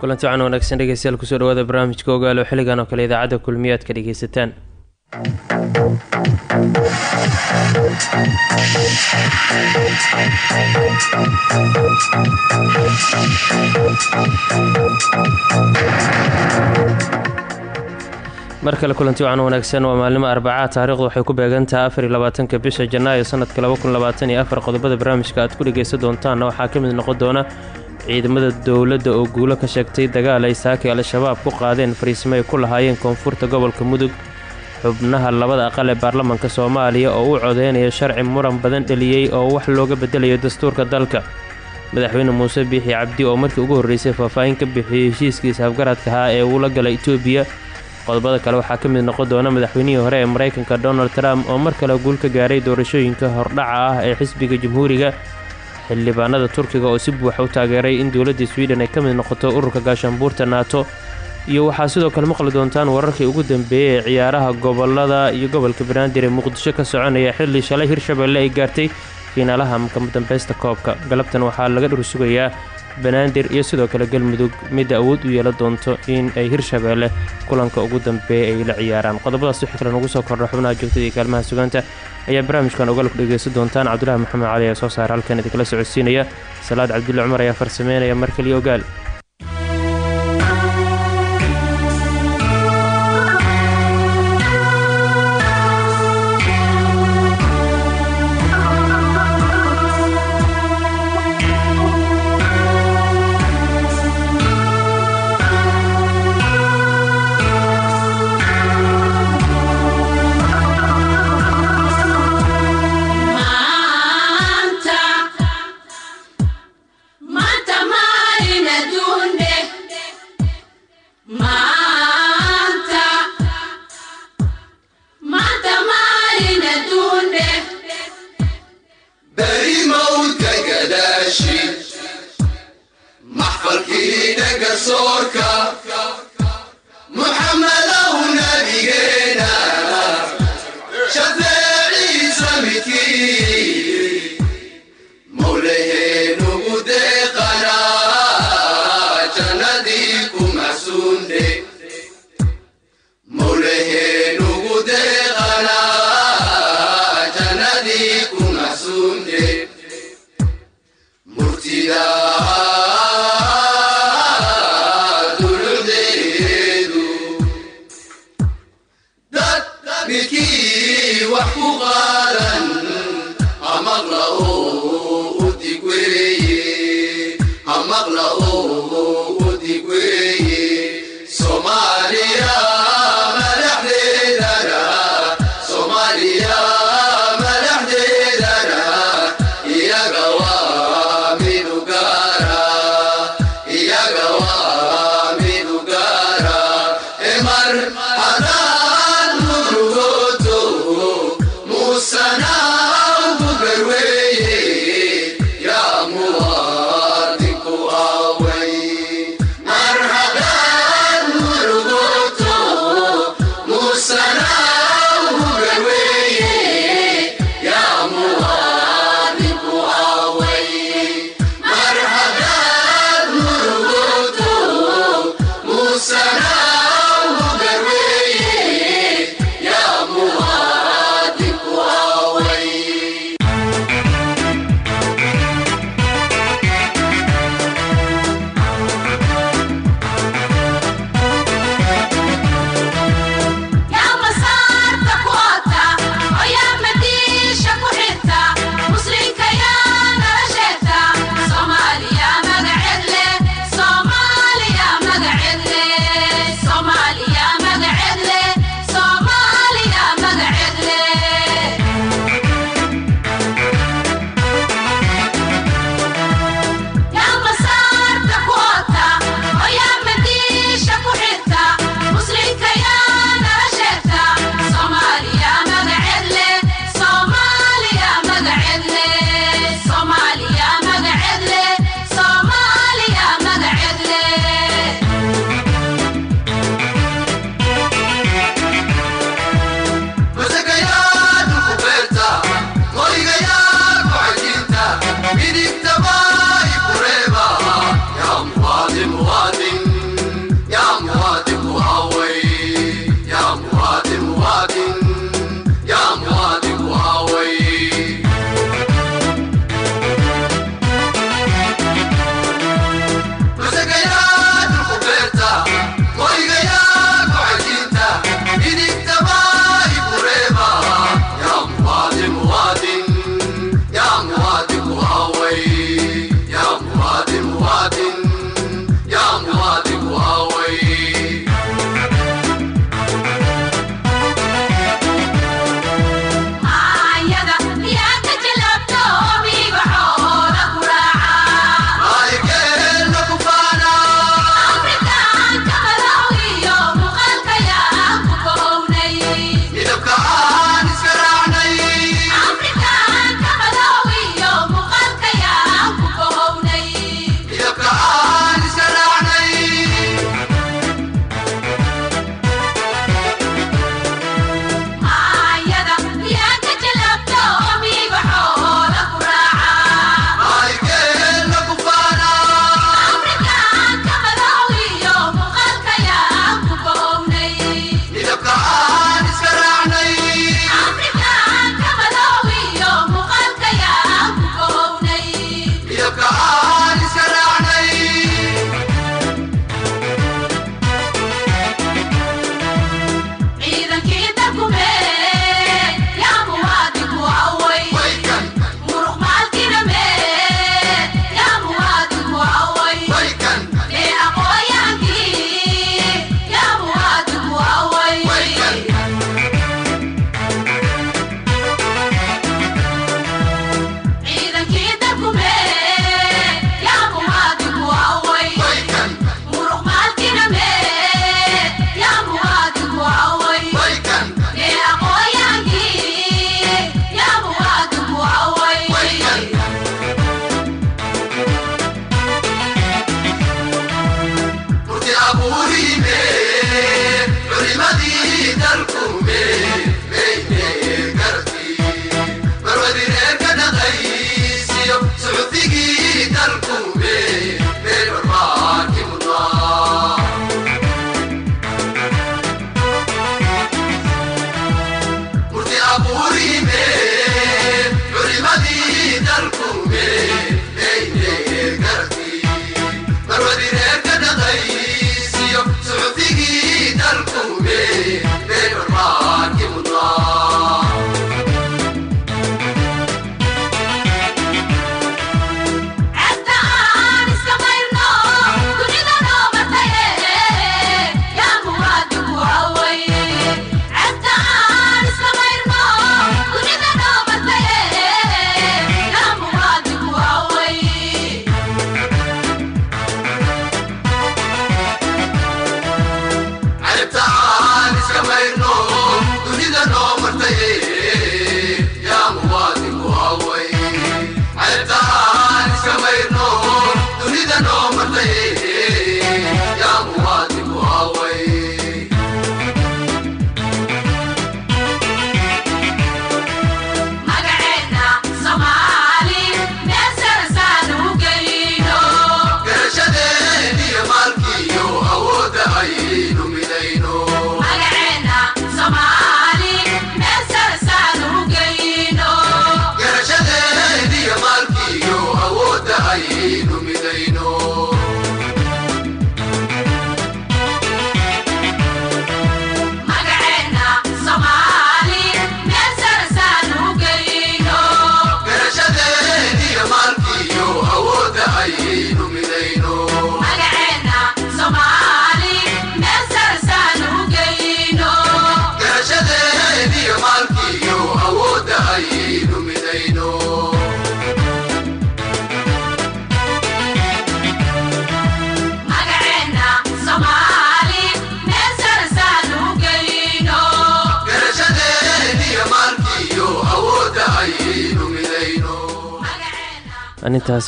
Kulanti wacan wanaagsan dhegeystayaal ku soo dhawaada barnaamijka ogaalo xilligan oo kale idaacadda kulmiyaad ka dhegeysataan. Mar kale kulanti wacan wanaagsan waa maalnimo arbacaa taarikhdu waxay ku beegantaha afar iyo labaatanka bisha janaayo sanadka laba kun labaatan iyo afar qodobada barnaamijka aad ku dhegeysan doontaanna waxaa ka mid noqon doona ciidamada dowladda oo guulo ka sheegtay dagaal ay saakay al-shabaab ku qaadeen fariisimo ay ku lahaayeen koonfurta gobolka mudug xubnaha labada aqal ee baarlamaanka soomaaliya oo u codeynaya sharci muran badan dheliyey oo wax looga bedelayo dastuurka dalka. Madaxweyne muuse biixi cabdi oo markii ugu horreysay faahfaahin ka bixiyey heshiiskiisa afgaradka ahaa ee uu la galay etoobiya qodobada kale waxaa ka mid noqon doona madaxweynihii hore ee maraykanka donald trump oo mar kale guul ka gaaray doorashooyinka hordhaca ah ee xisbiga jamhuuriga xildhibaanada turkiga oo si buuxa u taageeray in dowladda swiden ay ka mid noqoto ururka gaashaanbuurta naato iyo waxaa sidoo kale maqli doontaan wararkii ugu dambeeyey ee ciyaaraha gobollada iyo gobolka banaadir ee muqdisho ka soconaya xilli shalay hirshabelle ay gaartay fiinaalaha makadambeysta koobka. Galabtan waxaa laga dhursugayaa banaadir iyo sidoo kale galmudug. Midda awood u yeelan doonto in ay hirshabeelle kulanka ugu dambeeya ay la ciyaaraan. Qodobadaas wixii kale nagu soo kordha xubnaha joogtada iyo kaalmaha sugaanta ayaa barnaamijkan ogalku dhegeysan doontaan. Cabdulahi maxamed cali ee soo saara halkan idinkala socodsiinaya. Salaad cabdulle cumar ayaa farsameynaya. Markaliyo ogaal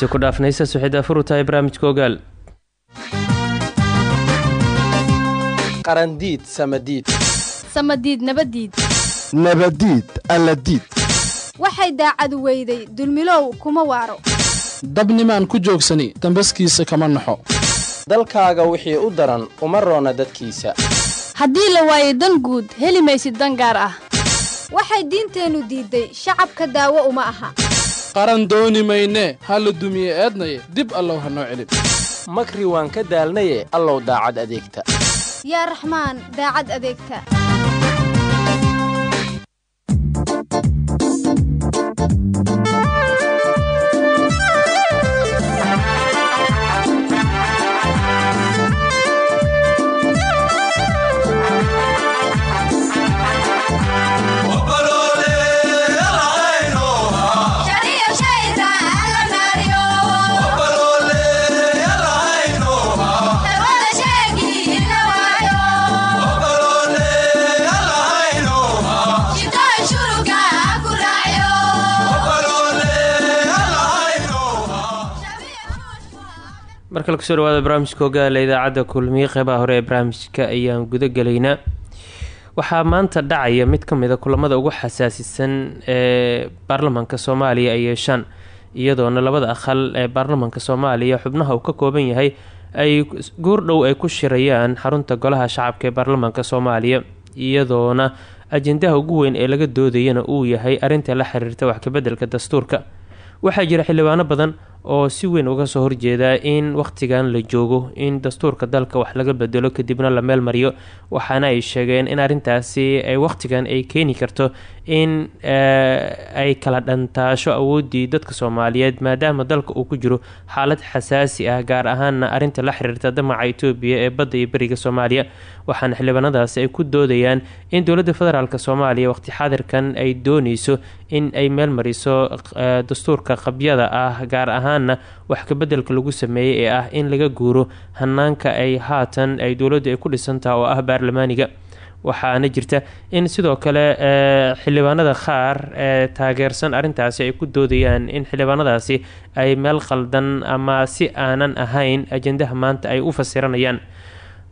aan intaasi ku dhaafnaysa suxida furutahay barnaamijka ogaal. Qarandiid samadiid. Samadiid nabadiid. Nabadiid alladiid. Waxay daacadu weyday dulmilow kuma waaro. Dabnimaan ku joogsani dambaskiisa kama naxo. Dalkaaga wixii u daran uma roona dadkiisa. Haddii la waayo dan guud heli maysid dan gaar ah. Waxay diinteennu diidday shacabka daawo uma aha qaran dooni maynee ha la dumiye eednaye dib allow ha noo celin. Makri waan ka daalnaye allow daacad adeegta. Yaa raxmaan daacad adeegta markale ku soo dhawaada barnaamijka ogaala idaacadda kulmiye qeybaha hore ee barnaamijka ayaan guda gelaynaa waxaa maanta dhacaya mid ka mid a kulamada ugu xasaasisan ee baarlamaanka soomaaliya ay yeeshaan iyadoona labada aqal ee baarlamaanka soomaaliya xubnaha uu ka kooban yahay ay guurdhow ay ku shirayaan xarunta golaha shacabka ee baarlamaanka soomaaliya iyadoona ajendaha ugu weyn ee laga doodayana uu yahay arrinta la xiriirta wax kabedelka dastuurka. Waxaa jira xildhibaano badan oo si weyn uga soo horjeeda in wakhtigan la joogo in dastuurka dalka wax laga bedelo kadibna la meel mariyo. Waxaana ay sheegeen in arrintaasi ay wakhtigan ay keeni karto in ay kala dhantaasho awooddii dadka soomaaliyeed maadaama dalka uu ku jiro xaalad xasaasi ah gaar ahaana arrinta la xiriirta damaca itoobiya ee badda iyo beriga soomaaliya. Waxaana xildhibaanadaasi ay ku doodayaan in dowladda federaalk soomaaliya waqti xaadirkan ay dooneyso in ay meel mariso dastuurka qabyada ah gaar ahaana wax kabedelka lagu sameeyey ee ah in laga guuro hanaanka ay haatan ay dowladdu ay ku dhisantaha oo ah baarlamaaniga. Waxaana jirta in sidoo kale xildhibaanada qaar ee taageersan arrintaasi ay ku doodayaan in xildhibaanadaasi ay meel qaldan ama si aanan ahayn ajendaha maanta ay u fasiranayaan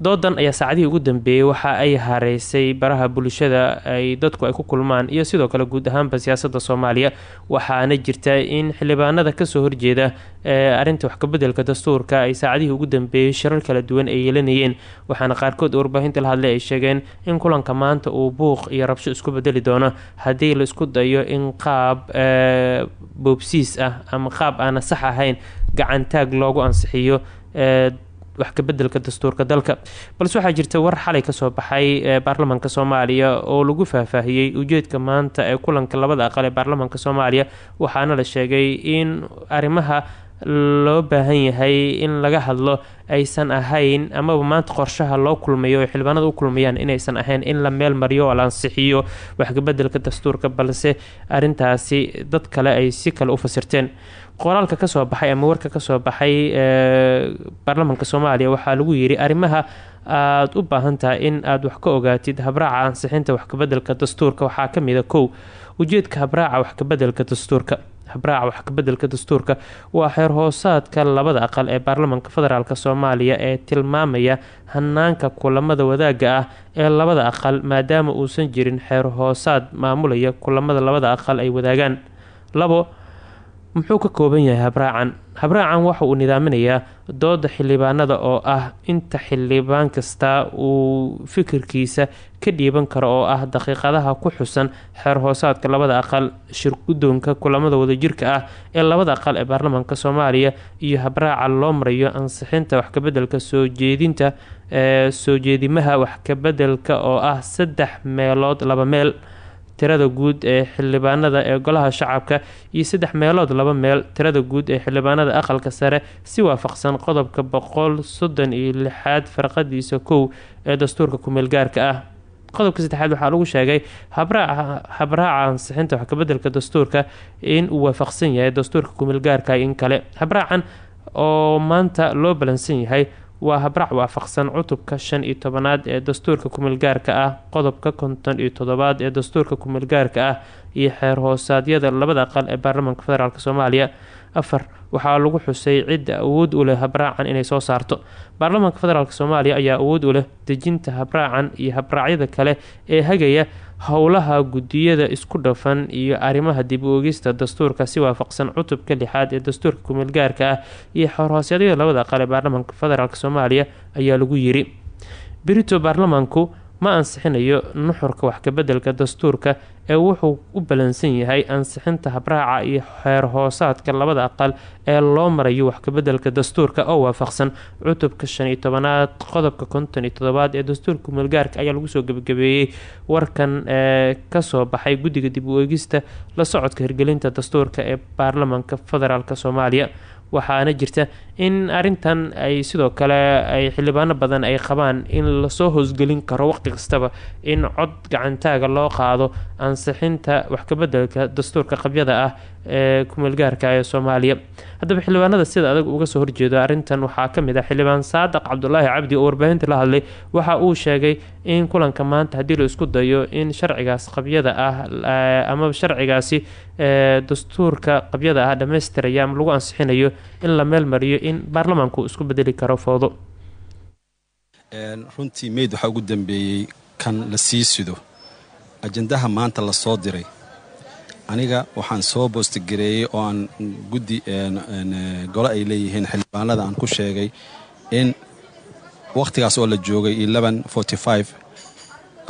doodan ayaa saacadihii ugu dambeeyey waxa ay hareysay baraha bulshada ay dadku ay ku kulmaan iyo sidoo kale guud ahaanba siyaasadda soomaaliya. Waxaana jirta in xildhibaanada ka soo horjeeda ee arrinta waxkabedelka dastuurka ay saacadihii ugu dambeeyey shirar kala duwan ay yeelanayeen. Waxaana qaarkood warbaahinta la hadlay ay sheegeen in kulanka maanta uu buuq iyo rabsho isku bedeli doono. Haddii la isku dayo in qaab boobsiis ah ama qaab aana sax ahayn gacantaag loogu ansixiyo wax kabedelka dastuurka dalka. Balse waxaa jirta war xalay ka soo baxay baarlamaanka soomaaliya oo lagu faahfaahiyey ujeedka maanta ee kulanka labada aqal ee baarlamaanka soomaaliya waxaana la sheegay in arrimaha loo baahan yahay in laga hadlo aysan ahayn amaba maanta qorshaha loo kulmayo oo xildhibaanada u kulmayaan inaysan ahayn in la meel mariyo oo la ansixiyo waxkabedelka dastuurka balse arintaasi dad kale ay si kale u fasirteen. Qoraalka ka soo baxay ama warka ka soo baxay baarlamaanka soomaaliya waxaa lagu yiri arrimaha aada u baahan tahay in aada wax ka ogaatid habraaca ansixinta waxkabedelka dastuurka. Waxaa kamida kow ujeedka habraaca waxkabedelka dastuurka habraaca waxkabedelka dastuurka waa xeer hoosaadka labada aqal ee baarlamaanka federaalk soomaaliya ee tilmaamaya hanaanka kulamada wadaaga ah ee labada aqal maadaama uusan jirin xeer hoosaad maamulaya kulamada labada aqal ay wadaagaan. Labo muxuu ka kooban yahay habraacan? Habraacan waxa uu nidaaminayaa dooda xildhibaanada oo ah inta xildhibaan kasta uu fikirkiisa ka dhiiban karo oo ah daqiiqadaha ku xusan xeer hoosaadka labada aqal shirgudoonka kulamada wadajirka ah ee labada aqal ee baarlamaanka soomaaliya iyo habraaca loo marayo ansixinta waxkabedelka soo jeedinta ee soo jeedimaha waxkabedelka oo ah saddex meelood laba meel tirada guud ee xildhibaanada ee golaha shacabka iyo saddex meelood laba meel tirada guud ee xildhibaanada aqalka sare si waafaqsan qodobka boqol soddon iyo lixaad farqadiisa kow ee dastuurka kumeel gaarka ah. Qodobka saddexaad waxaa lagu sheegay habraaca ansixinta waxkabedelka dastuurka in uu waafaqsan yahay dastuurka kumeel gaarka in kale. Habraacan oo maanta loo balansan yahay waa habraac waafaqsan cutubka shan iyo tobanaad ee dastuurka kumeelgaarka ah qodobka konton iyo toddobaad ee dastuurka kumeelgaarka ah iyo xeer hoosaadyada labada aqal ee baarlamaanka federaalk soomaaliya afar waxaa lagu xusay cidda awood u leh habraacan inay soo saarto. Baarlamaanka federaalk soomaaliya ayaa awood u leh dejinta habraacan iyo habraacyada kale ee hagaya howlaha gudiyada isku dhafan iyo arrimaha dib u ogista dastuurka si waafaqsan cutubka lixaad ee dastuurka kumeelgaarka ah iyo xorhoosyadada labada aqal ee baarlamaanka federaalk soomaaliya ayaa lagu yiri. Berito baarlamaanku ma ansixinayo nuxurka waxkabedelka dastuurka ee wuxuu u balansan yahay ansixinta habraaca iyo xeer hoosaadka labada aqal ee loo marayo waxkabedelka dastuurka oo waafaqsan. Cutubka shan iyo tobanaad qodobka konton iyo todobaad ee dastuurka kumeelgaarka ayaa lagu soo gebagabeeyey. Warkan ee ka soo baxay guddiga dib u eegista la socodka hirgelinta dastuurka ee baarlamaanka federaalk soomaaliya waxaana jirta in arintan ay sidoo kale ay xildhibaano badan ay qabaan in la soo hoosgelin karo waqti kastaba in cod gacantaaga loo qaado ansixinta waxkabedelka dastuurka qabyada ah ee kumeelgaarka ee soomaaliya. Haddaba xildhibaanada sida adag uga soo horjeedo arrintan waxaa ka mid ah xildhibaan saadaq cabdulaahi cabdi oo warbaahinta la hadlay. Waxa uu sheegay in kulanka maanta haddii la isku dayo in sharcigaas qabyada ah ama sharcigaasi dastuurka qabyada ah dhammaystiraya ama lagu ansixinayo in la meel mariyo in baarlamaanku isku bedeli karo foodo. Runtii meyd waxaa ugu dambeeyey kan la sii sido. Ajandaha maanta la soo diray aniga waxaan soo boostigareeyey oo aan guddi gole ay leeyihiin xildhibaanada aan ku sheegay in wakhtigaas oo la joogay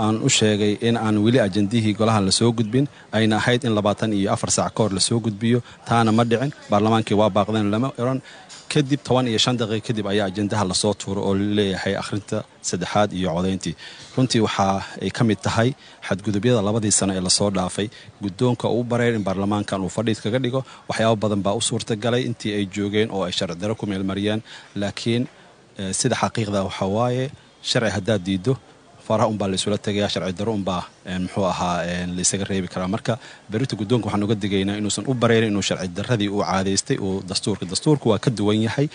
aan u sheegay in aan weli ajandihii golahan la soo gudbin ayna ahayd in labaatan iyo afar saac ka hor la soo gudbiyo taana ma dhicin baarlamaankii waa baaqdeen lama oran kadib toban iyo shan daqiiq kadib ayaa ajandaha la soo tuuro oo la leeyahay akhrinta saddexaad iyo codayntii. Runtii waxa ay ka mid tahay xadgudubyada labadii sano ee la soo dhaafay. Guddoonka uu bareer in baarlamaankan uu fadhiid kaga dhigo waxyaabo badan baa u suurtagalay intii ay joogeen oo ay sharci daro ku meelmariyeen laakiin sida xaqiiqda waxaa waaye sharci haddaad diiddo faraha unbaa laysula tagayaa sharci daro unbaa muxuu ahaa laysaga reebi karaa. Marka berita guddoonka waxaan uga digaynaa inuusan u bareynin inuu sharci daradii uu caadaystay uu dastuurka dastuurka waa ka duwan yahay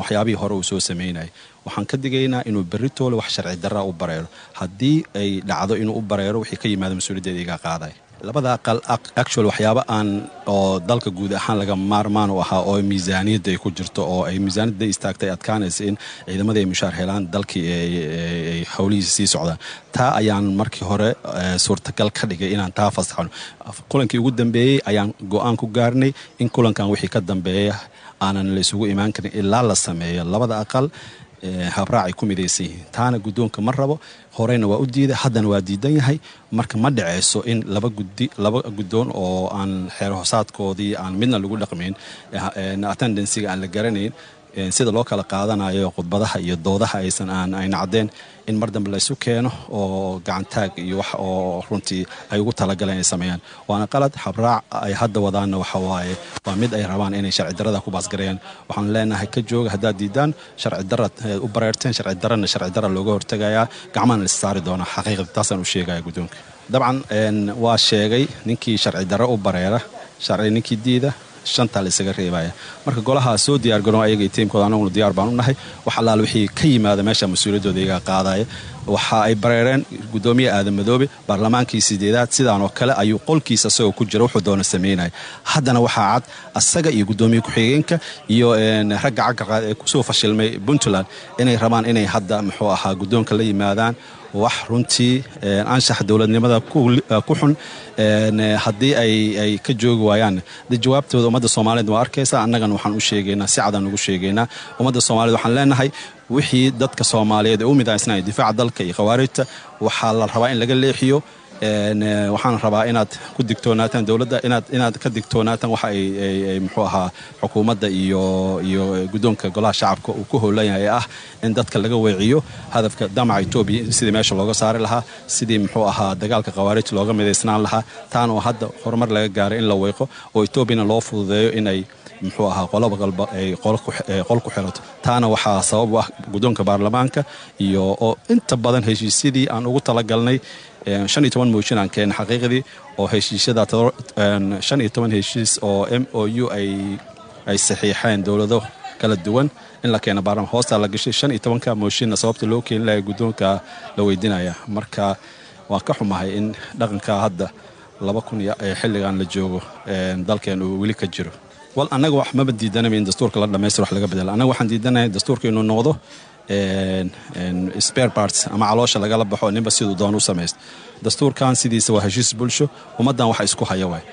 waxyaabihii hore uu soo samaynayay waxaan ka digaynaa inuu beritoole wax sharci daraa u bareero. Haddii ay dhacdo inuu u bareero wixii ka yimaada mas'uuliyaddeeda iga qaaday labada aqal actual waxyaaba aan oo dalka guud ahaan laga maarmaan u ahaa oo miisaaniyadda ay ku jirto oo ay miisaaniyadda istaagtay adkaanaysa in ciidamada ay mushaar helaan dalkii ay howlihiisa sii socdaan. Taa ayaan markii hore suurtagal ka dhigay inaan taa fasaxno kulankii ugu dambeeyey ayaan go'aan ku gaarnay in kulankan wixii ka dambeeya aanan la isugu imaan karin ilaa la sameeyo. Labada aqal habraacay ku midaysan yihiin taana guddoonka ma rabo horeyna waa u diiday haddana waa diidan yahay. Marka ma dhaceyso in laba gudi laba guddoon oo aan xeer hoosaadkoodii aan midna lagu dhaqmayn attendansiga aan la garanayn sida loo kala qaadanayo khudbadaha iyo doodaha aysan aan ayna caddeen in mar dambe laysu keeno oo gacantaag iyo wax oo runtii ay ugu talagaleen ay sameeyaan. Waana qalad habraac ay hadda wadaanna waxa waaye waa mid ay rabaan inay sharci darada ku baasgareeyaan. Waxaan leenahay ka jooga haddaad diidaan sharci darad u bareerteen sharci darana sharci dara looga hortegayaa. Gacmahana la saari doonaa xaqiiqda taasaan u sheegaya guddoonka dabcan waa sheegay ninkii sharci darro u bareera sharci ninkii diida shantaa la isaga reebaya. Marka golahaa soo diyaar garoon ayaga iyo tiimkooda anaguna diyaar baan u nahay. Wax allaal wixii ka yimaada meesha mas'uuliyaddooda qaadaya. Waxa ay bareereen guddoomiye aadan madoobe baarlamaankii sideedaad sidaan oo kale ayuu qolkiisa isagoo ku jira wuxuu doona samaynaya haddana waxaa cad asaga iyo guddoomiye ku-xigeenka iyo ragga cagaqaad ee ku soo fashilmay puntland inay rabaan inay hadda muxuu ahaa guddoonka la yimaadaan wax runtii anshax dowladnimada ku xun haddii ay ka joogi waayaan. De jawaabtooda ummadda soomaaliyed waa arkaysa annagana waxaan u sheegaynaa si cadaan ugu sheegaynaa ummadda soomaaliyed waxaan leenahay wixii dadka soomaaliyeed ee u midaysnay difaaca dalka iyo khawaarijta waxaa la rabaa in laga leexiyo waxaan rabaa inaad ku digtoonaataan dowladda inaad ka digtoonaataan waxa ay muxuu ahaa xukuumadda iyo iyo guddoonka golaha shacabka uu ku howlan yahay ah in dadka laga weeciyo hadafka damaca etoobiya sidii meesha looga saari lahaa sidii muxuu ahaa dagaalka khawaarij looga midaysnaan lahaa. Taana oo hadda horumar laga gaaray in la weeqo oo etoobiyana loo fududeeyo inay muxuu ahaa qolaba qalba ay qol ku xirato taana waxaa sabab u ah guddoonka baarlamaanka iyo oo inta badan heshiisyadii aan ugu talagalnay shan iyo toban mooshin aan keena xaqiiqdii oo heshiisyada shan iyo toban heshiis oo m o u ay saxiixeen dowlado kala duwan. In la keena baarlamaan hoostaa la gashay shan iyo tobanka mooshinna sababta loo keeni lahay guddoonka la weydinaya marka waan ka xumahay in dhaqanka hadda laba kun xilligan la joogo dalkeen uu weli ka jiro. Wal annaga wax diidanaba in dastuurka la dhamaystiro wax laga bedelo. Annaga waxaan diidanahay dastuurka inuu noqdo spare parts ama caloosha lagala baxo ninba siduu doon u samaysto dastuurkan sidiisa waa heshiis bulsho ummaddan waxa isku haya waay.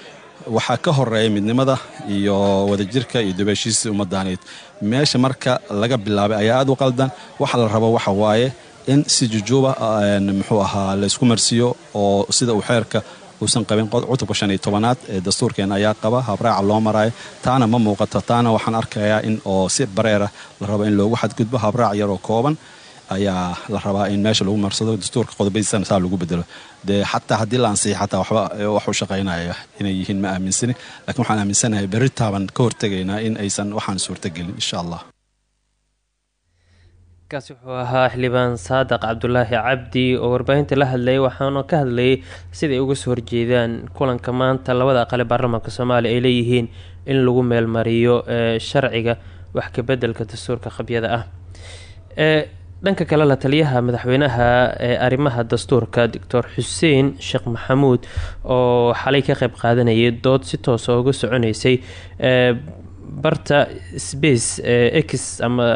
Waxaa ka horreeya midnimada iyo wadajirka iyo dubaheshiisa ummadaaneed meesha marka laga bilaabay ayaa aad u qaldan waxa la rabo waxa waaye in si jujuuba muxuu ahaa la isku marsiiyo oo sida uu xeerka uusan qabin cutubka shan iyo tobanaad ee dastuurkeena ayaa qaba. Habraaca loo maraayo taana ma muuqato taana waxaan arkayaa in oo si bareera la rabo in loogu xadgudbo. Habraac yaroo kooban ayaa la rabaa in meesha lagu marsado. Dastuurka qodobadiisana saa lagu bedelo dee xataa haddii la ansiiya xataa waxba wax u shaqaynaya inay yihiin ma aaminsani. Lakiin waxaan aaminsanahay berritaaban ka hortegaynaa in aysan waxaan suurtagelin insha allah kaasi wuxuu ahaa xildhibaan saadaq cabdulaahi cabdi oo warbaahinta la hadlayay waxaana ka hadlayay siday uga soo horjeedaan kulanka maanta labada aqale baarlamaanka soomaaliya ay leeyihiin in lagu meelmariyo sharciga wax kabedelka dastuurka qabyada ah. Dhanka kale la taliyaha madaxweynaha ee arrimaha dastuurka doctor xuseen sheekh maxamuud oo xalay ka qeyb qaadanayay dood si toosa uga soconeysay barta space x ama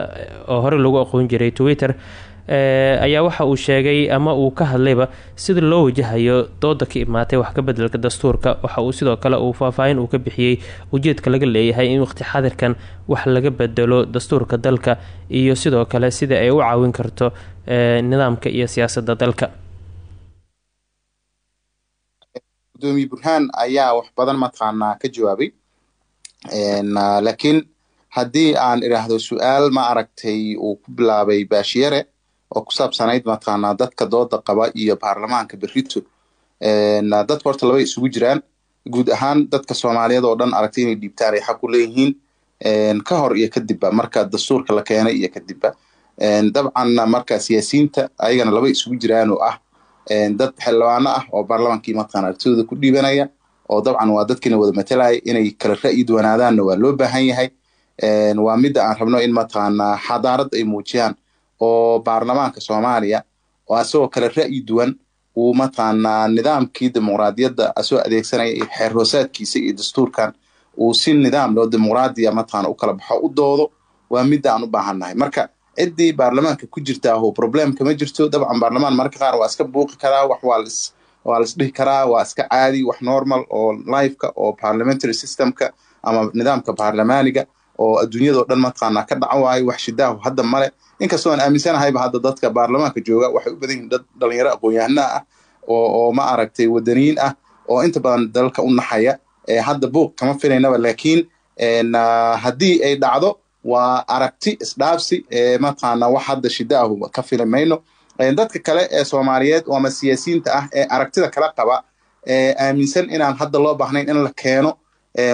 oo horey lagu aqoon jiray twitter ayaa waxa uu sheegay ama uu ka hadlayba sida loo wajahayo dooda ka imaatay wax ka bedelka dastuurka. Waxa uu sidoo kale uu faahfaahin uu ka bixiyey ujeedka laga leeyahay in waqti xadirkan wax laga bedelo dastuurka dalka iyo sidoo kale sida ay u caawin karto nidaamka iyo siyaasadda dalka. Gudoomiye burhaan ayaa wax badan mataqaanaa ka jawaabay laakiin haddii aan idhaahdo su'aal ma aragtay uu ku bilaabay baashiyare oo ku saabsanayd mataqaanaa dadka dooda qaba iyo baarlamaanka berrito. Dadka horta labay isugu jiraan. Guud ahaan dadka soomaaliyeed oo dhan aragtay inay dhiibtaan ay xaq u leeyihiin. Ka hor iyo kadibba marka dastuurka la keenay iyo kadibba dabcan marka siyaasiyiinta ayagana labay isugu jiraan oo ah dad xildhibaano ah oo baarlamaankii mataqaana aragtidooda ku dhiibanaya oo dabcan waa dadkiina wada matalaya inay kala ra'yi duwanaadaanna waa loo baahan yahay. Waa midda aan rabno in mataqaanaa xadaarad ay muujiyaan oo baarlamaanka soomaaliya oo asagoo kala ra'yi duwan uu mataqaanaa nidaamkii dimuqraadiyadda asoo adeegsanaya iyo xeer hoosaadkiisa iyo dastuurkan uu si nidaam loo dimuqraadiya mataqaana u kala baxo u doodo waa midda aan u baahannahay. Marka ciddii baarlamaanka ku jirta aho problemka ma jirto dabcan baarlamaan marka qaar waa iska buuqi karaa wax waa waa lis dhihi karaa waa iska caadi wax normal oo lifeka oo parliamentary systemka ama nidaamka baarlamaaniga oo adduunyadao dhan mataqaanaa ka dhacan waayo wax shidaahu hadda male inkastoo aan aaminsanahayba hadda dadka baarlamaanka jooga waxay u badan yihiin dad dhalinyaro aqoon-yahana ah oo ma aragtay wadaniyiin ah oo inta badan dalka u naxaya hadda buuq kama filaynaba laakiin haddii ay dhacdo waa aragti isdhaafsi mataqaana wax hadda shidaahu ka fili mayno dadka kale ee soomaaliyeed oo ama siyaasiyiinta ah ee aragtida kala qaba aaminsan inaan hadda loo baahnayn in la keeno.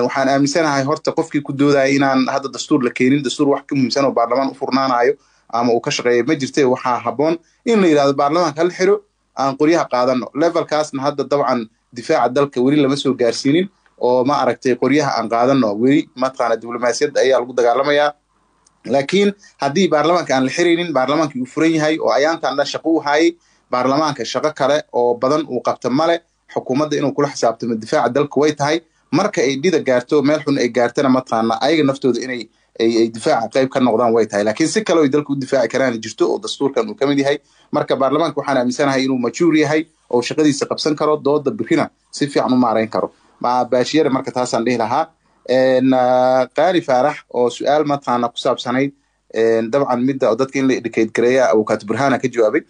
Waxaan aaminsanahay horta qofkii ku doodaya inaan hadda dastuur la keenin dastuur wax ka muhiimsan oo baarlamaan u furnaanayo ama uu ka shaqeeya ma jirte waxaa habboon in la yidhahdo baarlamaanka hal xiro aan qoryaha qaadano. Levelkaasna hadda dabcan difaaca dalka weli lama soo gaarsiinin oo ma aragtay qoryaha aan qaadano. Weli mataqaana diblomaasiyadda ayaa lagu dagaalamayaa laakiin haddii baarlamaanka aan la xiraynin baarlamaankii uu furan yahay oo ayaantan dhan shaqo u hayay baarlamaanka shaqo kale oo badan uu qabta male xukuumadda inuu kula xisaabtamo difaaca dalka way tahay. Marka ay dhida gaarto meel xun ay gaartana mataqaana ayaga naftooda inay ay difaaca qayb ka noqdaan way tahay. Laakiin si kale ay dalka u difaaci karaan jirto oo dastuurkan uu ka yahay. Marka baarlamaanka waxaan aaminsanahay inuu majuur yahay oo shaqadiisa qabsan karo dooda birina si fiican u maarayn karo. Baashiyare marka taasaan dhihi lahaa qaali faarax oo su'aal mataqaana ku saabsanayd dabcan midda dadka in la educate gareeya abukaat burhana ka jawaabay.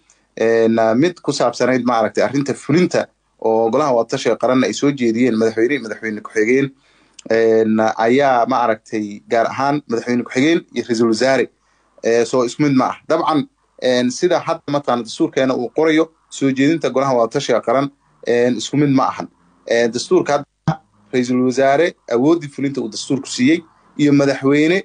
Mid ku saabsanayd ma aragtay arrinta fulinta oo golaha wadatashiga qaranna ay soo jeediyeen madaxweyne madaxweyne ku-xigeen ayaa ma aragtay gaar ahaan madaxweyne ku-xigeen iyo ra'iisul wasaare. Soo isku mid ma ah. Dabcan sida hadda mataqaana dastuurkeena uu qorayo soo jeedinta golaha wadatashiga qaran isku mid ma ahan. Dastuurka ra'iisul wasaare awooddii fulinta uu dastuurku siiyey iyo madaxweyne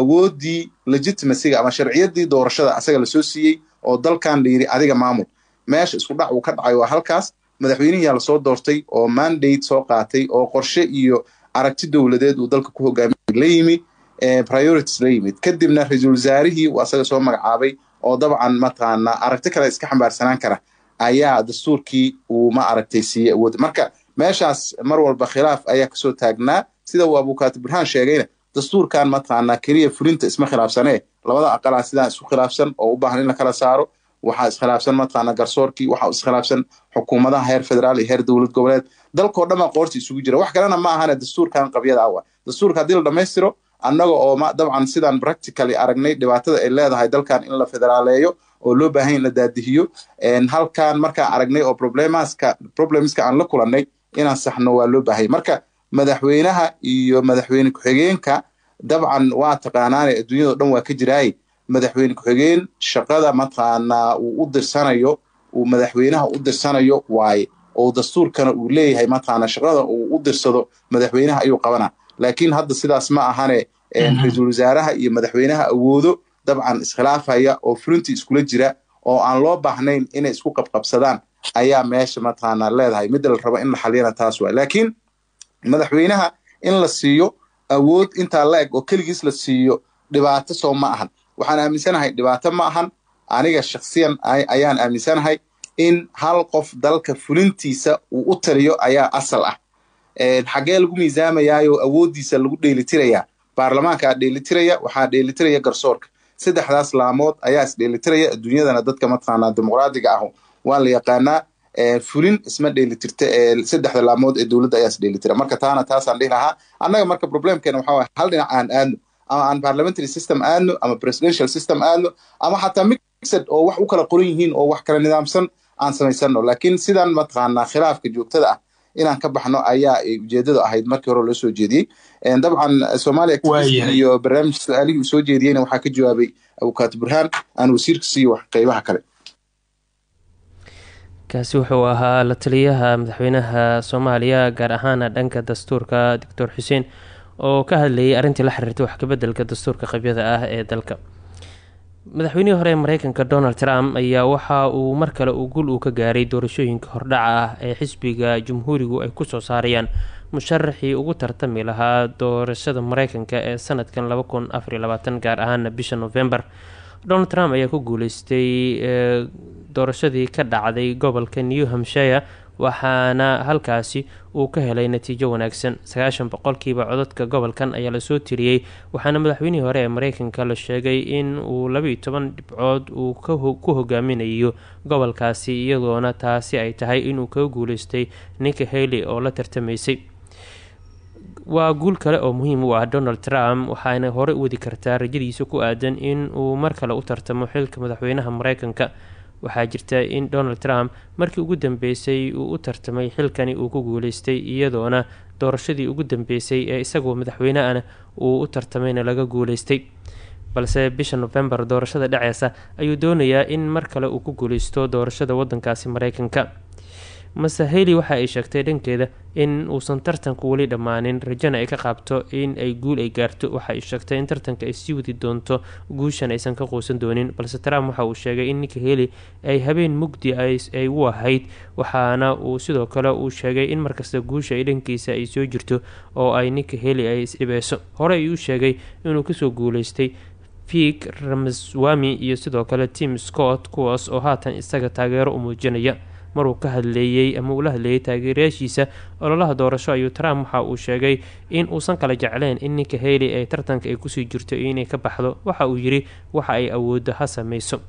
awooddii legitimacyga ama sharciyaddii doorashada asaga la soo siiyey oo dalkan la yidhi adiga maamul. Meesha isku dhac uu ka dhacay waa halkaas. Madaxweynihiyaa la soo doortay oo mandate soo qaatay oo qorshe iyo aragti dowladeed uu dalka ku hogaamiyay la yimi priorities la yimid. Kadibna ra'iisul wasaarihii uu asaga soo magacaabay oo dabcan mataqaana aragti kale iska xambaarsanaan kara. Ayaa dastuurkii uu ma aragtay siiyey awood marka meeshaas mar walba khilaaf ayaa ka soo taagnaa sida uu abukaati burhaan sheegayna dastuurkan mataqaanaa keliya fulinta isma khilaafsanee? Labada aqalaa sidaan isku khilaafsan oo u baahan in la kala saaro waxaa iskhilaafsan mataqaana garsoorkii waxaa iskhilaafsan xukuumadaha heer federaal iyo heer dowlad goboleed. Dalkoo dhanbaa qoorta isugu jira. Wax kalena ma ahane dastuurkan qabyada awa. Dastuurka haddii la dhammaystiro annaga oo dabcan sidaan practically aragnay dhibaatada ay leedahay dalkan in la federaaleeyo oo loo baahan in la daadihiyo. Halkan markaan aragnay oo problemska aan la kulannay inaan saxno waa loo baahanya marka madaxweynaha iyo madaxweyne ku-xigeenka dabcan waa taqaanaane adduunyado dhan waa ka jiraaye madaxweyne ku-xigeen shaqada mataqaanaa uu u dirsanayo uu madaxweynaha u dirsanayo waaye. Oo dastuurkana uu leeyahay mataqaana shaqada uu u dirsado madaxweynaha ayuu qabanaa laakiin hadda sidaas ma ahane ra'iisul wasaaraha iyo madaxweynaha awoodo dabcan iskhilaafaya oo fulintii iskula jira oo aan loo baahnayn inay isku qabqabsadaan ayaa meesha mataqaana leedahay. Midda la rabo in la xaliyana taas waay laakiin madaxweynaha in la siiyo awood intaa la eg oo keligiis la siiyo dhibaato soo ma ahan. Waxaan aaminsanahay dhibaato ma ahan. Aniga shaksiyan ayaan aaminsanahay in hal qof dalka fulintiisa uu u taliyo ayaa asal ah. Xaggee lagu miisaamayaayo awooddiisa lagu dheelitirayaa. Baarlamaankaa dheelitiraya waxaa dheelitiraya garsoorka. Saddexdaas laamood ayaa isdheelitiraya adduunyadana dadka mataqaanaa dimuqraadiga ah waa la yaqaanaa fulin isma dheelitirta saddexda laamood ee dowladda ayaa isdheelitira marka taana taasaan dhihi lahaa. Annaga marka problemkeena waxaa waay hal dhinac aan aadno ama aan parliamentary system aadno ama presidential system aadno ama xataa mixed oo wax u kala qoran yihiin oo wax kala nidaamsan aan samaysano laakiin sidan mataqaanaa khilaafka joogtada ah inaan ka baxno ayaa ujeedadu ahayd markii hore loo soo jeediyey. Dabcan soomaaliya iyo barnaamij su'aalihii uu soo jeediyeyna waxaa ka jawaabay abukaat burhaan aan wasiirka siiyo qeybaha kale kaasi wuxuu ahaa la taliyaha madaxweynaha soomaaliya gaar ahaana dhanka dastuurka doctor xuseen oo ka hadlayay arrintii la xiriirtay wax kabeddelka dastuurka qabyada ah ee dalka. Madaxweynihii hore ee mareykanka donald trump ayaa waxa uu mar kale uu gul uu ka gaaray doorashooyinka hordhaca ah ee xisbiga jumhuurigu ay ku soo saarayaan musharaxii ugu tartami lahaa doorashada mareykanka ee sanadkan laba kun afariyo labaatan gaar ahaana bisha november. Donald trump ayaa ku guuleystay doorashadii ka dhacday gobolka new hampshire waxaana halkaasi uu ka helay natiijo wanaagsan. Sagaashan boqolkiiba codadka gobolkan ayaa la soo tiriyey waxaana madaxweynihii hore ee mareykanka la sheegay in uu labaiyo toban dhibcood uu ku hogaaminayo gobolkaasi iyadoona taasi ay tahay inuu kaga guuleystay ninka haley oo la tartamaysay. Waa guul kale oo muhiim u ah donald trump waxaana hore u wadi kartaa rajadiisa ku aadan in uu mar kale u tartamo xilka madaxweynaha mareykanka waxaa jirta in donald trump markii ugu dambeysay uu u tartamay xilkani uu ku guuleystay iyadoona doorashadii ugu dambeysay ee isagoo madaxweyneana uu u tartamayna laga guuleystay. Balse bisha novembar doorashada dhaceysa ayuu doonayaa in mar kale uu ku guuleysto doorashada wadankaasi mareykanka mase heli waxa ay sheegtay dhankeeda in uusan tartanku weli dhammaanin. Rajana ay ka qaabto in ay guul ay gaarto. Waxa ay sheegtay in tartanka ay sii wadi doonto. Guushan aysan ka quusan doonin. Balse trump waxa uu sheegay in ninka heli ay habeen mugdi ay u ahayd. Waxaana uu sidoo kale uu sheegay in markasta guusha ay dhankiisa ay soo jirto oo ay ninka heli ay isdhibeyso hore ayuu sheegay inuu ka soo guuleystay fik ramaswami iyo sidoo kale tim scott kuwaas oo haatan isaga taageero u muujinaya maruu ka hadleeyey ama uu la hadleeyay taageerayaashiisa ololaha doorasho ayuu trump waxa uu sheegay in uusan kala jecleen in ninka heli ee tartanka ay ku sii jirto iyo inay ka baxdo. Waxa uu yiri waxa ay awoodo ha sameyso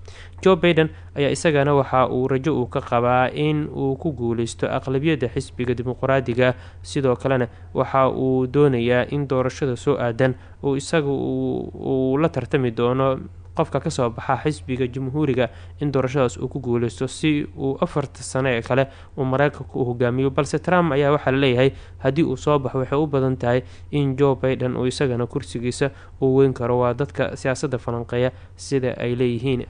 joe baiden ayaa isagana waxa uu rajo uu ka qabaa in uu ku guuleysto aqlabiyadda xisbiga dimuqraadiga. Sidoo kalena waxa uu doonayaa in doorashada soo aadan uu isaga uu la tartami doono qofka ka soo baxa xisbiga jamhuuriga in doorashadaas uu ku guuleysto si uu afarta sano ee kale uu mareykanka u hogaamiyo. Balse trump ayaa waxaa la leeyahay haddii uu soo baxo waxay u badan tahay in joe baiden uu isagana kursigiisa uu weyn karo. Waa dadka siyaasadda falanqeeya sida ay leeyihiin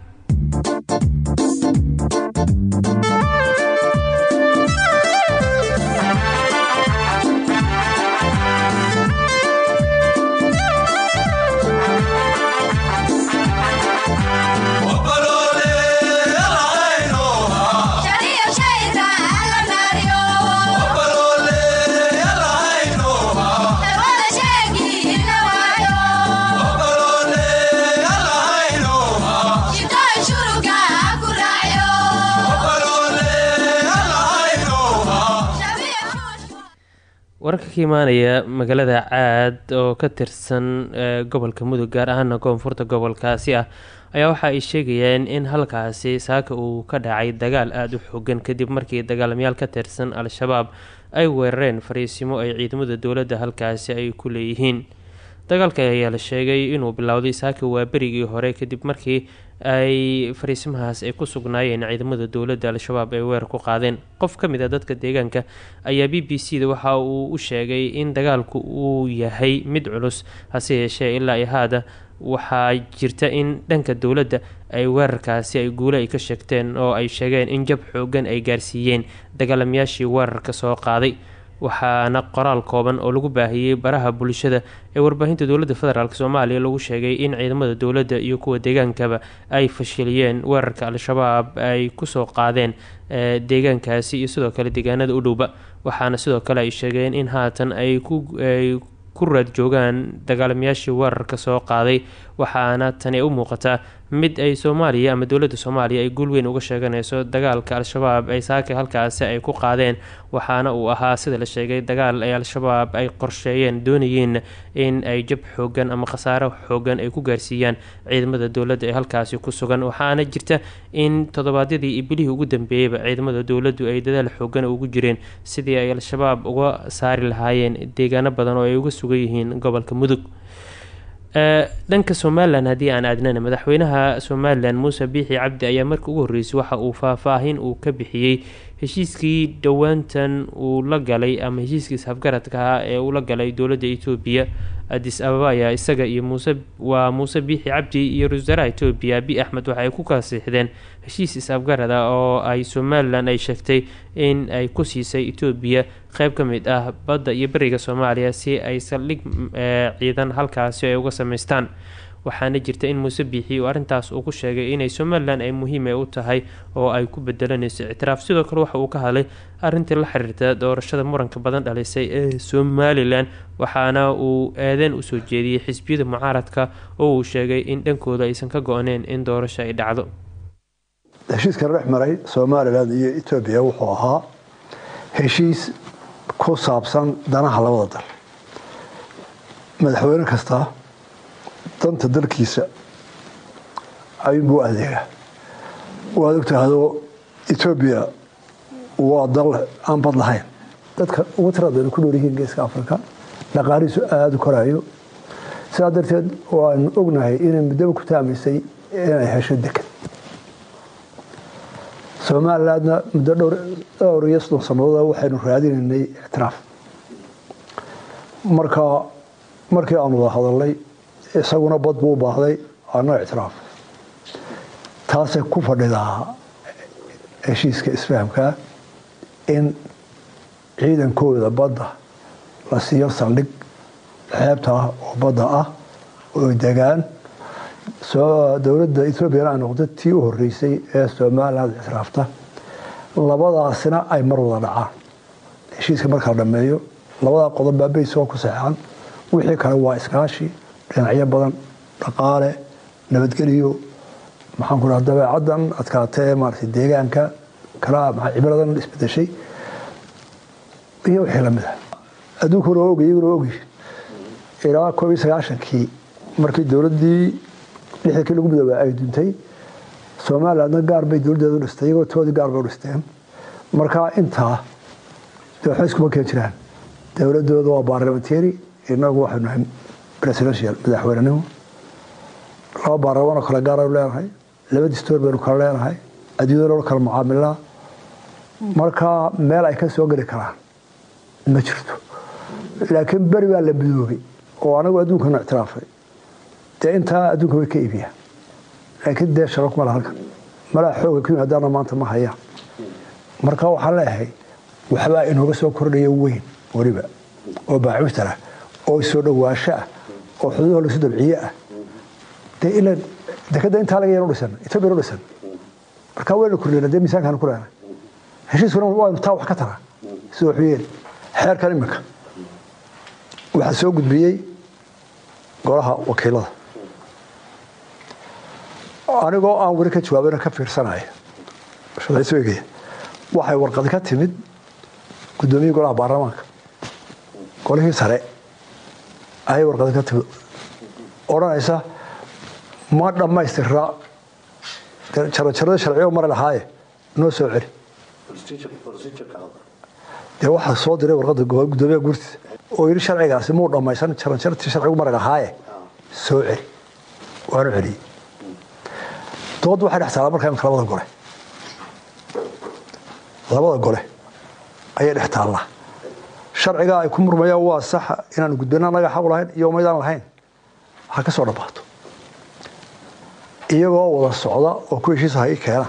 wararka ka imaanaya magaalada caad oo ka tirsan gobolka mudug gaar ahaana koonfurta gobolkaasi ah ayaa waxa ay sheegayeen in halkaasi saaka uu ka dhacay dagaal aada u xoogan kadib markii dagaalamayaal ka tirsan al-shabaab ay weerareen fariisimo ay ciidamada dowladda halkaasi ay ku leeyihiin. Dagaalka ayaa la sheegay inuu bilowday saaka waa berigii hore kadib markii ay fariisimahaas ay ku sugnaayeen ciidamada dowladda al-shabaab ay weerar ku qaadeen. Qof ka mid a dadka deegaanka ayaa b b c da waxa uu u sheegay in dagaalku uu yahay mid culus hase yeeshee ilaa haada waxaa jirta in dhanka dowladda ay weerarkaasi ay guule ay ka sheegteen oo ay sheegeen in jab xoogan ay gaarsiiyeen. Dagaalamayaashii weerarka soo qaaday waxaana qoraal kooban oo lagu baahiyey baraha bulshada ee warbaahinta dowladda federaalk soomaaliya lagu sheegay in ciidamada dowladda iyo kuwa deegaankaba ay fashiliyeen weerarka al-shabaab ay ku soo qaadeen deegaankaasi iyo sidoo kale deegaanada u dhowba. Waxaana sidoo kale ay sheegeen in haatan ay ku raad joogaan dagaalamayaashii weerarka soo qaaday waxaana tani u muuqataa mid ay soomaaliya ama dowladda soomaaliya ay guul weyn uga sheeganayso dagaalka al-shabaab ay saaka halkaasi ay ku qaadeen. Waxaana uu ahaa sida la sheegay dagaal ay al-shabaab ay qorsheeyeen doonayeen in ay jab xoogan ama khasaaro xoogan ay ku gaarsiiyaan ciidamada dowladda ee halkaasi ku sugan. Waxaana jirta in toddobaadyadii iyo bilihii ugu dambeeyeyba ciidamada dowladdu ay dadaal xoogan ugu jireen sidii ay al-shabaab uga saari lahaayeen deegaano badan oo ay uga sugan yihiin gobolka mudug dhanka somalilan haddii aan aadnana madaxweynaha somalilan muuse biixi cabdi ayaa markii ugu horreysay waxa uu faahfaahin uu ka bixiyey heshiiskii dhowaantan uu la galay ama heshiiskiis hafgaradka ah ee uu la galay dowladda etoobiya adis ababa ayaa isaga iyo muuse waa muuse biixi cabdi iyo ra'isul wasaaraha etoobiya abi axmed waxa ay ku kala siixdeen heshiis is-afgarad ah oo ay somalilan ay sheegtay in ay ku siisay etoobiya qeyb ka mid ah badda iyo beriga soomaaliya si ay saldhig ciidan halkaasi ay uga sameystaan waxaana jirta in muuse biixi uu arrintaas uu ku sheegay inay somalilan ay muhiima u tahay oo ay ku bedelanayso ictiraaf. Sidoo kale waxa uu ka hadlay arrintii la xiriirta doorashada muranka badan dhalisay ee somalilan waxaana uu eedeen u soo jeediyey xisbiyada mucaaradka oo uu sheegay in dhankooda aysan ka go-neen in doorasho ay dhacdo. Heshiiskana dhex maray somalilan iyo etoobiya wuxuu ahaa heshiis ku saabsan danaha labada dal. Madaxweyne kasta danta dalkiisa ayuunbuu adeegaa. Waad ogtahdo etoobiya waa dal aan bad lahayn. Dadka ugu tirada baynu ku nool yihiin geeska africa dhaqaalihiisu aada u koraayo. Sidaa darteed waanu ognahay inay muddaba ku taamaysay inay hesho dekan somalilandna muddo dhowr iyo soddon sannadood waxaynu raadinaynay ictiraaf marka markii aanu wada hadalnay isaguna bad buu u baahday ana ictiraaf. Taasay ku fadhidaa heshiiska isfahamkaa in ciidankooda badda la siiyo saldhig xeebta ah oo badda ah oo degaan. Dowladda etoobiyana ay noqdo tii u horeysay ee somaliland ictiraafta. Labadaasina ay mar wada dhacaan. Heshiiska marka la dhameeyo labadaa qodob baabay soo ku seexan wixii kale waa iskaashi dhinacyo badan dhaqaale nabadgeliyo maxaan ku dhaha dabeecaddan adkaata ee maaragtay deegaanka kala maxaa cibradan isbedeshay. Iyo wixii la mid ah. Adduunkuna waa ogay iyaguna waa ogyihiin ilaa koob iyo sagaashankii markii dowladdii lixdankii lagu midoobay ay duntay somalilandna gaar bay dowladdeedu dhistay iyagoo toodii gaar bay dhisteen. Marka intaa dee waxba iskuma keen jiraan. Dowladdooda waa baarlamentary inagu waxaynu presidential madaxweynenimo laba baarlamanoo kale gaar aynu leenahay laba distoor baynu kala leenahay adduunyada loo kala mucaamilnaa marka meel ay ka geli karaan ma jirto. Laakiin beri baa la midoobay oo anagu adduunkana ictiraafay. Dee intaa adduunka way ka iibiyaan laakiin dee sharo kuma laha halkan. Malaa xooga ku yimaadaana maanta ma hayaan marka waxaan leeyahay waxbaa inooga soo kordhaya weyn weliba oo baacuustara oo soo dhawaasho ah oo xuduudaha lasu dabciye ah. Dee ila dekadda intaa laga yaro dhisan etoobiya no dhisan. Marka waynu kordhina dee miisaankaanu ku leenahay heshiiskuna waanu taa wax ka tara sida wuxuu yeeli xeerkan iminka waxaa soo gudbiyey golaha wakiilada. Anigoo aan weli ka jawaabana ka fiirsanaya shadays eegaya waxay warqadi ka timid guddoomiyihii golaha baarlamaanka. Golihii sare ayay warqadi ka timid odhanaysa ma dhammaystira jarajarada sharciyo mari lahaaye noo soo celi. Dee waxaa soo diray warqadda guddoomiyaha guurtiisa oo yidhi sharcigaasi muu dhammaysan? Jaranjartii sharcigu mari lahaaye soo celi. Waanu celiyey doodda waxay dhex taallaa markaa imika labada gole labada gole ayay dhex taallaa sharcigaa ay ku murmayaan waa saxa inaanu gudbina anaga xaq lahayn iyo maydaan lahayn. Ha ka soo dhammaato iyagoo wada socda oo ku heshiisa ha ii keena.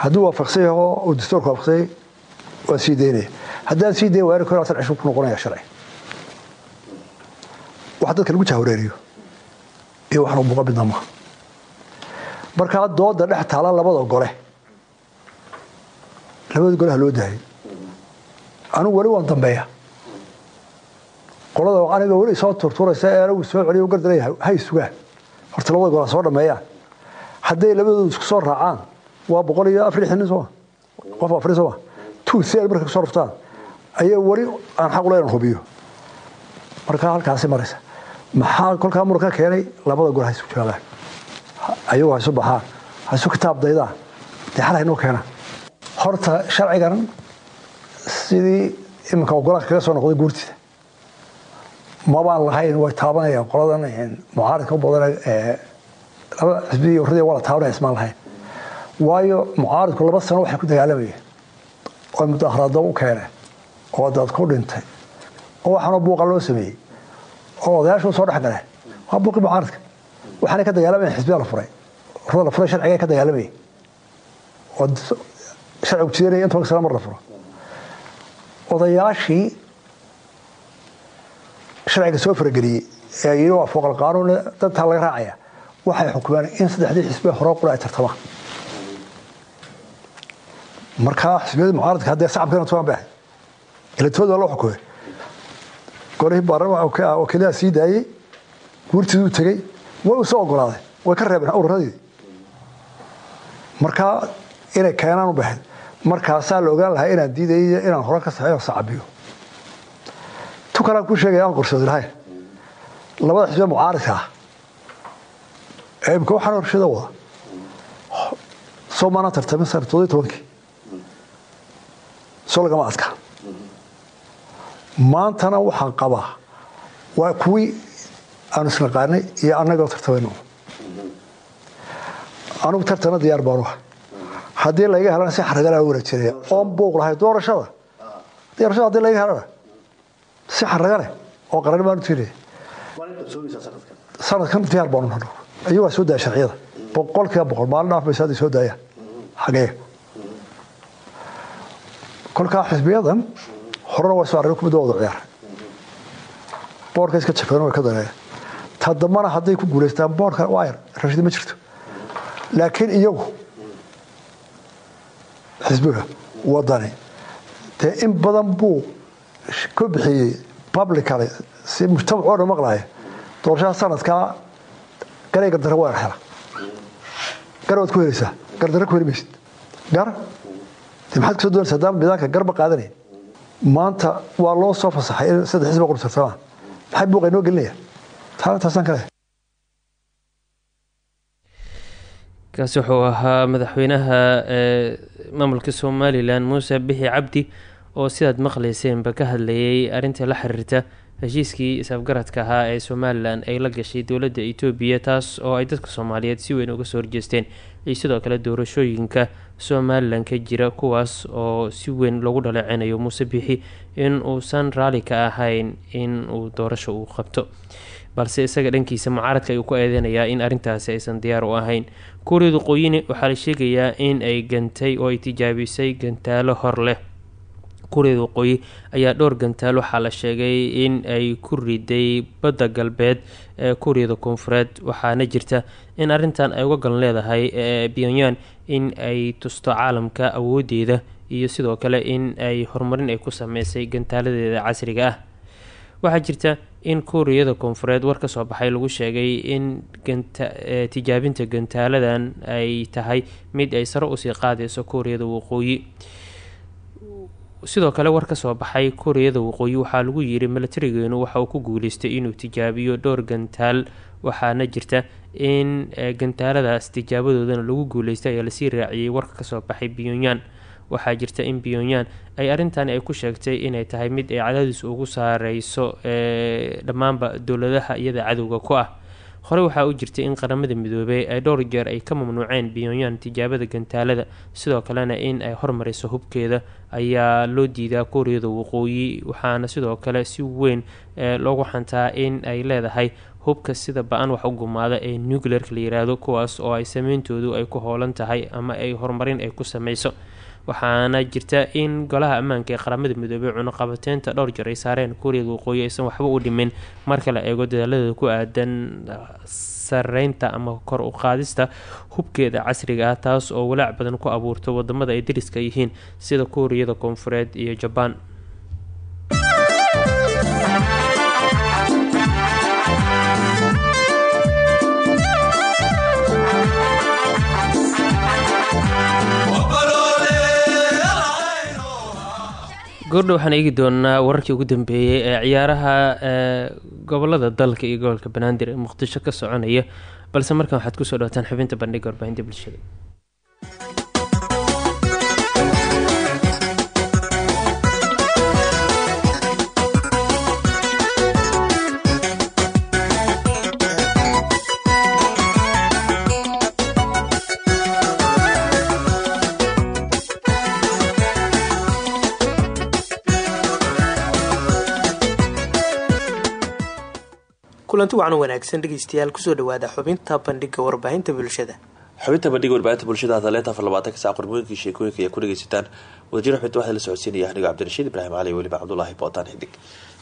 Hadduu waafaqsan yaho uu dastuurka waafaqsanyay waan sii daynaya haddaan sii dayn waari kor labaatan cisho ku noqonaya sharci. Wax dadka lagu jahwareeriyo iyo waxna muuqa midna markaa dooda dhex taala labada gole labada gole ha loo daayay anigu weli waan dambeeya. Qolada aniga weli soo turturaysa ee anigu soo celiyo gardanaya hay sugaan horta labada gole ha soo dhameeyaan hadday labadoodu isku soo raacaan waa boqol iyo afar lixdan nin sooma qof afar sooma two third markay ku soo raftaan. Ayaa weli aan xaq uleyn hubiyo. Markaa halkaasi maraysa. Maxaa kolkaa muranka keenay? Labada gole ha joogaan ayagu ha baxaan ha kitaab daydaan dee xal haynoo keenaan horta sharcigan sidii iminka ogolaanka kaga soo noqday guurtida mabaan lahayn way taabanayaan qoladan mucaaridka u badan laba xisbiyi urradii waa la taabanaya ismaan lahayn. Waayo mucaaridku laba sano waxay ku dagaalamayeen oo mudaharaado u keeneen oo dad dhintay oo waxaanoo buuqa loo sameeyey oo odayaashu soo dhex galeen waa buuqii mucaaridka. Waxaanay ka dagaalamayeen xisbiya la furay. Urrada la furay sharciga ka dagaalamayay oo sharcigu jidanaya in tobanka sana mar la furo odayaashii sharciga soo farageliyey ee yidhi waa fooqal qaanuun dantaa laga raacaya waxay xukumeen in saddexdii xisbiya hore qura ay tartamaan markaa xisbiyadii mucaaradka haddee sacabkana tuban bay ahayd ilatood waa loo xukumay golihii baarlamaanka wakiilaha sii daayey guurtiiduu tegey way u soo ogolaaday way ka reebeen ururadii markaa inay keenaan u baxeen markaasaa la ogaan lahaa inaan diidayo inaan hore ka saxeeyo sacabiyo tu kalaan ku sheegaya aan qorsooda lahayn labada xisbe mucaaridka ah. Ee imika waxaan horshada wada soo maanaan tartamin sana toddobiy tobankii. Soo lagama adkaa maantana waxaan qabaa waa kuwii aanu isnaqaanay iyo annagoo tartamayno. Anugu tartana diyaar baanu ah haddii layga helana si xaragala wala jiraya oon buuq lahay doorashada. Doorashada haddii layga helana si xaraga leh oo qaran baanu tirinaya sanadkan? Diyaar baanu nahay iyagaa soo daaya sharciyada. Boqol kiiba boqol maalin dhaaf hadday soo daayaan xagee kolkaa xisbiyadan horena waa soo aragay kumidda wada ciyaar. Boorka iska jafeen way ka dareeyeen ta dambana hadday ku guulaystaan boorka waa yar rashidi ma jirto. Laakiin iyagu xisbiga wadani dee in badan buu ka bixiyey publicale si mujtamac oo dhan maqlaya doorashada sanadkaa garay gardaro waa hela gar waad ku helaysaa. Gardarro ku heli maysid. Gar? De maxaad ka soo doonaysaa haddaan midaanka garba qaadanayn maanta waa loo soo fasaxay in saddex xisba qor tartamaan maxay buuqa inoo gelinaya. Taana taasaan kale kaasi wuxuu ahaa madaxweynaha ee maamulka somalilan muuse bixi cabdi oo sidaad maqlayseenba ka hadlayay arrinta la xiriirta heshiiskii is-afgaradka ahaa ee somalilan ay la gashay dowladda etoobiya taas oo ay dadka soomaaliyeed si weyn uga soo horjeesteen. Iyo sidoo kale doorashooyinka somalilan ka jira kuwaas oo si weyn lagu dhaleecinayo muuse bixi in uusan raalli ka ahayn in uu doorasho uu qabto balse isaga dhankiisa mucaaradka ayuu ku eedeynayaa in arrintaasi aysan diyaar u ahayn. Kuuriyada qoyine waxaa la sheegayaa in ay gantay oo ay tijaabisay gantaalo hor leh. Kuuriyada waqooyi ayaa dhowr gantaal waxaa la sheegay in ay ku riday badda galbeed ee kuuriyada koonfureed waxaana jirta in arrintan ay uga galan leedahay pyonyan in ay tusto caalamka awoodeeda iyo sidoo kale in ay horumarin ay ku sameysay gantaaladeeda casriga ah. Waxaa jirta in kuuriyada koonfureed war ka soo baxay lagu sheegay in tijaabinta gantaaladan ay tahay mid ay sare u sii qaadeyso kuuriyada waqooyi. Sidoo kale war ka soo baxay kuuriyada waqooyi waxaa lagu yiri milatarigeenu waxa uu ku guuleystay inuu tijaabiyo dhowr gantaal waxaana jirta in gantaaladaas tijaabadoodana lagu guuleystay ayaa la sii raaciyey warka ka soo baxay pyonyan waxaa jirta in pyonyan ay arrintan ay ku sheegtay inay tahay mid ay cadaadis ugu saareyso dhammaanba dowladaha iyada cadowga ku ah. Hore waxaa u jirtay in qaramada midoobey ay dhowr jeer ay ka mamnuuceen pyonyan tijaabada gantaalada. Sidoo kalena in ay hormariso hubkeeda ayaa loo diidaa kuuriyada waqooyi waxaana sidoo kale si weyn loogu xantaa in ay leedahay hubka sida ba'an wax u gumaada ee nuclearka la yiraahdo kuwaas oo ay sameyntoodu ay ku hoolan tahay ama ay horumarin ay ku sameyso waxaana jirta in golaha ammaanka ee qaramada midoobey cunuqabateynta dhowr jeer ay saareen. Kuuriyada waqooyi aysan waxba u dhimin. Marka la eego dadaaladooda ku aadan sareynta ama kor u qaadista hubkeeda casriga ah taas oo walaac badan ku abuurta waddamada ay dariska yihiin sida kuuriyada koonfureed iyo jabaan goordha waxaan eegi doonaa wararkii ugu dambeeyey ee ciyaaraha gobollada dalka iyo gobolka banaadir ee muqdisho ka soconaya. Balse markan waxaad ku soo dhawaataan xubinta bandhiga warbaahinta bulshada kulanti wacan wanaagsan dhegeystayaal ku soo dhawaada xubinta bandhiga warbaahinta bulshada. Xubinta bandhiga warbaahinta bulshada hadaleeta afar labaatanka sac qormooyinkii sheekooyinka ayaa ku dhegeysataan wadajir xubinta waxaa la socodsiinaya anigo cabdirashiid ibraahim cali weliba cabdulaahi bootaan xidig.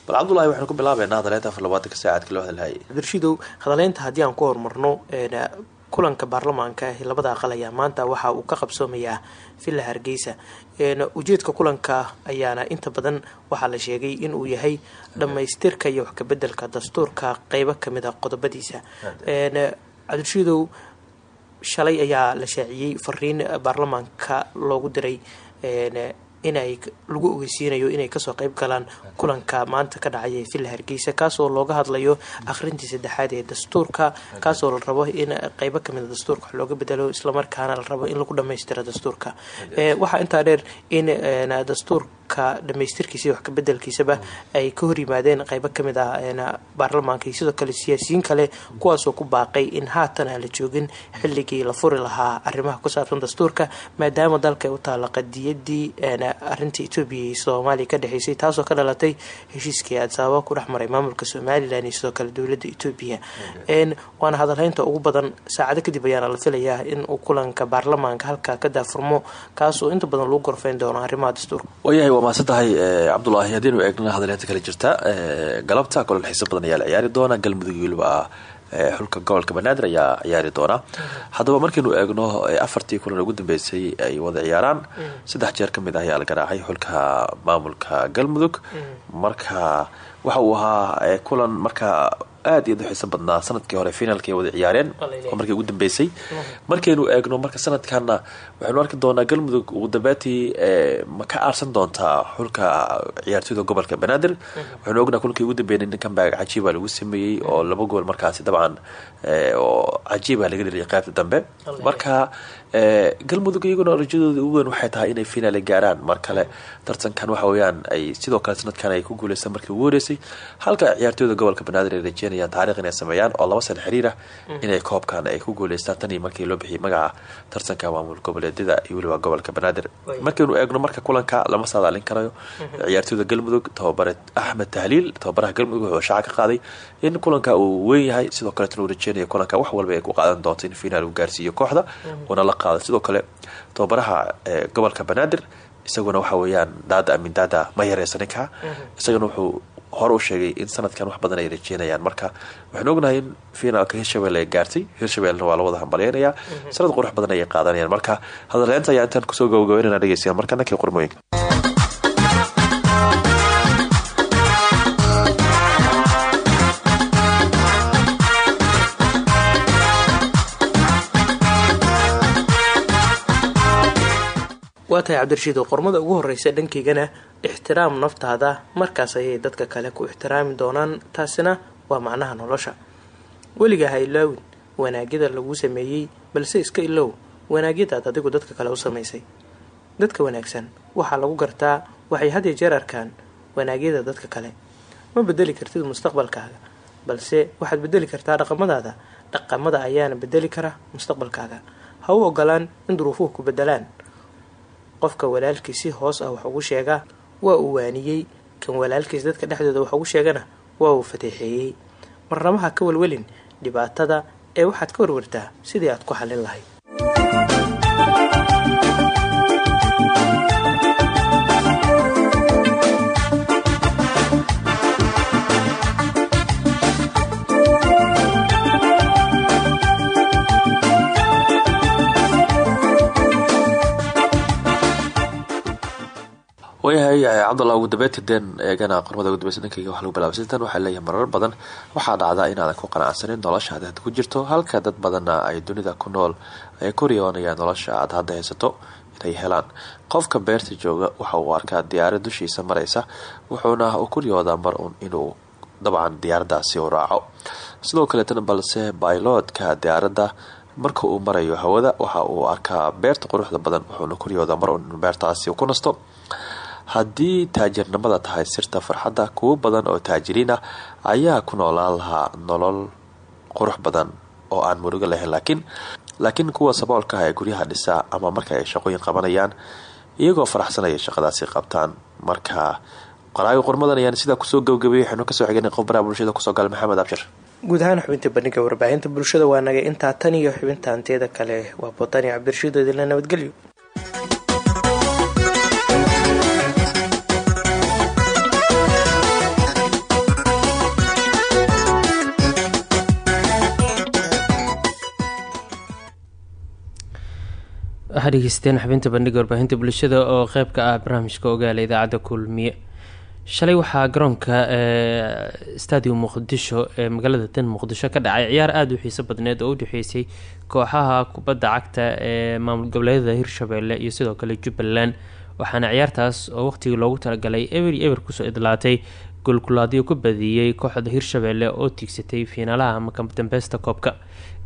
Bal cabdulahi waxaynu ku bilaabeynaa hadaleenta afar labaatanka saacadka loo hadalhayay cabdirashiidow hadaleynta haddii aan ku horumarno kulanka baarlamaanka ee labada aqal ayaa maanta waxa uu ka qabsoomayaa villa hargeysa. Ujeedka kulanka ayaana inta badan waxaa la sheegay inuu yahay dhammaystirka iyo wax kabedelka dastuurka qeybo ka mid a qodobadiisa. Cabdirashiidow shalay ayaa la shaaciyey fariin baarlamaanka loogu diray inay lagu ogeysiinayo inay ka soo qeyb galaan kulanka maanta ka dhacay ee villa hargeysa kaasoo looga hadlayo akhrintii saddexaad ee dastuurka kaasoo la rabo in qeybo kamida dastuurka wax looga bedelo islamarkaana la rabo in lagu dhamaystiro dastuurka. Waxaa intaa dheer in dastuurka dhamaystirkiisa iyo wax kabedelkiisaba ay ka hor yimaadeen qeybo ka mid ah baarlamaanka sidoo kale siyaasiyiin kale kuwaasoo ku baaqay in haatan la joogin xilligii la furi lahaa arrimaha ku saabsan dastuurka maadaama dalka u taala qadiyadii arinta etoobiya iyo soomaaliya ka dhexeysay taasoo ka dhalatay heshiiskii adsaaba ku dhex maamulka somalilan iyo sidoo kale dowladda etoobiya waana hadalhaynta ugu badan saacado kadib ayaana la filayaa in uu kulanka baarlamaanka halkaa ka daafurmo kaasoo inta badan lagu gorfeyn doono arrimaha dastuurka waa mahadsan tahay cabdulaahi haddiinu eegna hadalhaynta kale jirta galabta kolol xiiso badan ayaa la ciyaari doona galmudug weliba xulka gobolka banaadir ayaa ciyaari doona haddaba markaynu eegno afartii kulan ugu dambeysay ay wada ciyaaraan saddex jeer ka mid ah ayaa la garaacay xulka maamulka galmudug. Marka waxa uu ahaa kulan marka aad iyo xiiso badnaa sannadkii hore finaalka ay wada ciyaareen. Oo markii ugu dambeysay. Markaynu eegno marka sanadkanna waxaynu arki doonaa galmudug ugu dambeetii ma ka aarsan doontaa xulka ciyaartoyda gobolka banaadir. Waxaynu ognaa kulankii ugu dambeeyay ninkan baag cajiiba lagu sameeyey oo laba gool markaasi dabcan oo cajiiba laga dheliyay qaybta dambe. Marka galmudug iyaguna rajadooda ugu weyn waxay tahay inay finaal gaaraan. Mar kale tartankan waxa weyaan ay sidoo kale sanadkan ay ku guuleystaan markii ugu horeysay halka ciyaartoyda gobolka banaadir ay rajeynayaan taarikh inay sameeyaan oo laba sana xiriir ah inay koobkan ay ku guuleystaan. Tanii markii loo bixiyay magaca tartanka maamul goboleedyada iyo weliba gobolka banaadir markaynu eegno marka kulanka lama saadaalin karayo. Ciyaartoyda galmudug tababare axmed tahliil tababaraha galmudug wuxuu shaaca ka qaaday in kulanka uu weyn yahay sidoo kaleetna uu rajeynayo kulanka wax walba ay ku qaadan doonto in finaal uu gaarsiiyo kooxda. Una la qaado. Sidoo kale tababaraha gobolka banaadir isaguna waxa weeyaan daada amin daada ma yareysa ninka. Isagana wuxuu hore u sheegay in sanadkan wax badan ay rajeynayaan. Marka waxaanu ognahay in finaalka hirshabelle ay gaartay. Hirshabellena waa la wada sanad qurux badan ayay qaadanayaan marka hadalheynta ayaa intaan ku soo gabagabeynana dhegeystayaa marka nankii qormooyinka waa tahay cabdirashiid oo qormada ugu horeysa dhankaygana ixtiraam naftaada markaas ayay dadka kale ku ixtiraami doonaan taasina waa macnaha nolosha. Weligaa ha ilaawin wanaagyada lagu sameeyey balse iska ilow wanaagyadaad adigu dadka kale u samaysay. Dadka wanaagsan waxaa lagu gartaa waxay had iyo jeer arkaan wanaagyada dadka kale. Ma bedeli kartid mustaqbalkaaga balse waxaad bedeli kartaa dhaqamadaada. Dhaqamada ayaana bedeli kara mustaqbalkaaga. Ha u ogolaan in duruufuhu ku bedelaan qofka walaalkiis si hoos ah wax ugu sheegaa waa uu waaniyey. Kan walaalkiis dadka dhexdooda wax ugu sheegana waa uu fateexeeyey marnamaha ka welwelin dhibaatada ee waxaad ka warwartaa sidii aad ku xallin lahayd waayahay cabdalla ugu dambeyntiideen eegana qormada ugu dambeysa dhankayga lagu bilaabay sitan waxaa leeyahay marar badan. Waxaa dhacdaa inaadan ku qanacsanin nolosha aad ku jirto halka dad badanna ay dunida ku nool ay ku riyoonayaan aad hadda haysato inay helaan qofka beerta jooga waxa uu arkaa diyaarad dushiisa maraysa wuxuuna u ku riyoodaa mar uun inuu dabcan diyaaradaasi u raaco sidoo kaleetana balse bailoodka diyaaradda marka uu marayo hawada waxa uu arkaa beerta quruxda badan wuxuuna ku riyoodaa mar uun beertaasi ku nasto haddii taajirnimada tahay sirta farxadda kuwo badan oo taajiriin ah ayaa ku noolaan lahaa nolol qurux badan oo aan murugo lahayn. Laakiin laakiin kuwa saboolka ah ee guryaha dhisa ama marka ay shaqooyin qabanayaan iyagoo faraxsanaya shaqadaasi qabtaan marka qoraaga qormadan ayaan sidaa ku soo gabagabeeyay waxaynu ka soo xigana qof bulshada ku soo gala maxamed abshir guud ahaan xubinta bandhiga warbaahinta bulshada waa nagay intaa tan iyo xubinta anteeda kale waa botani cabdirashiid idinla nabadgelyo waxaa dhegeysteen xubinta bandhiga warbaahinta bulshada oo qeyb ka ah barnaamijka ogaala idaacadda kulmiye. Shalay waxaa garoonka stadium muqdisho ee magaalada dan muqdisho ka dhacay. Ciyaar aada u xiiso badneed oo u dhexeysay kooxaha kubadda cagta ee maamul goboleedyada hirshabeelle iyo sidoo kale jubbaland. Waxaana ciyaartaas oo waqtigii loogu talagalay eber eber ku soo idlaatay golkulaadyo ku badiyey kooxda hirshabeelle oo tiigsatay fiinaalaha ama koobka.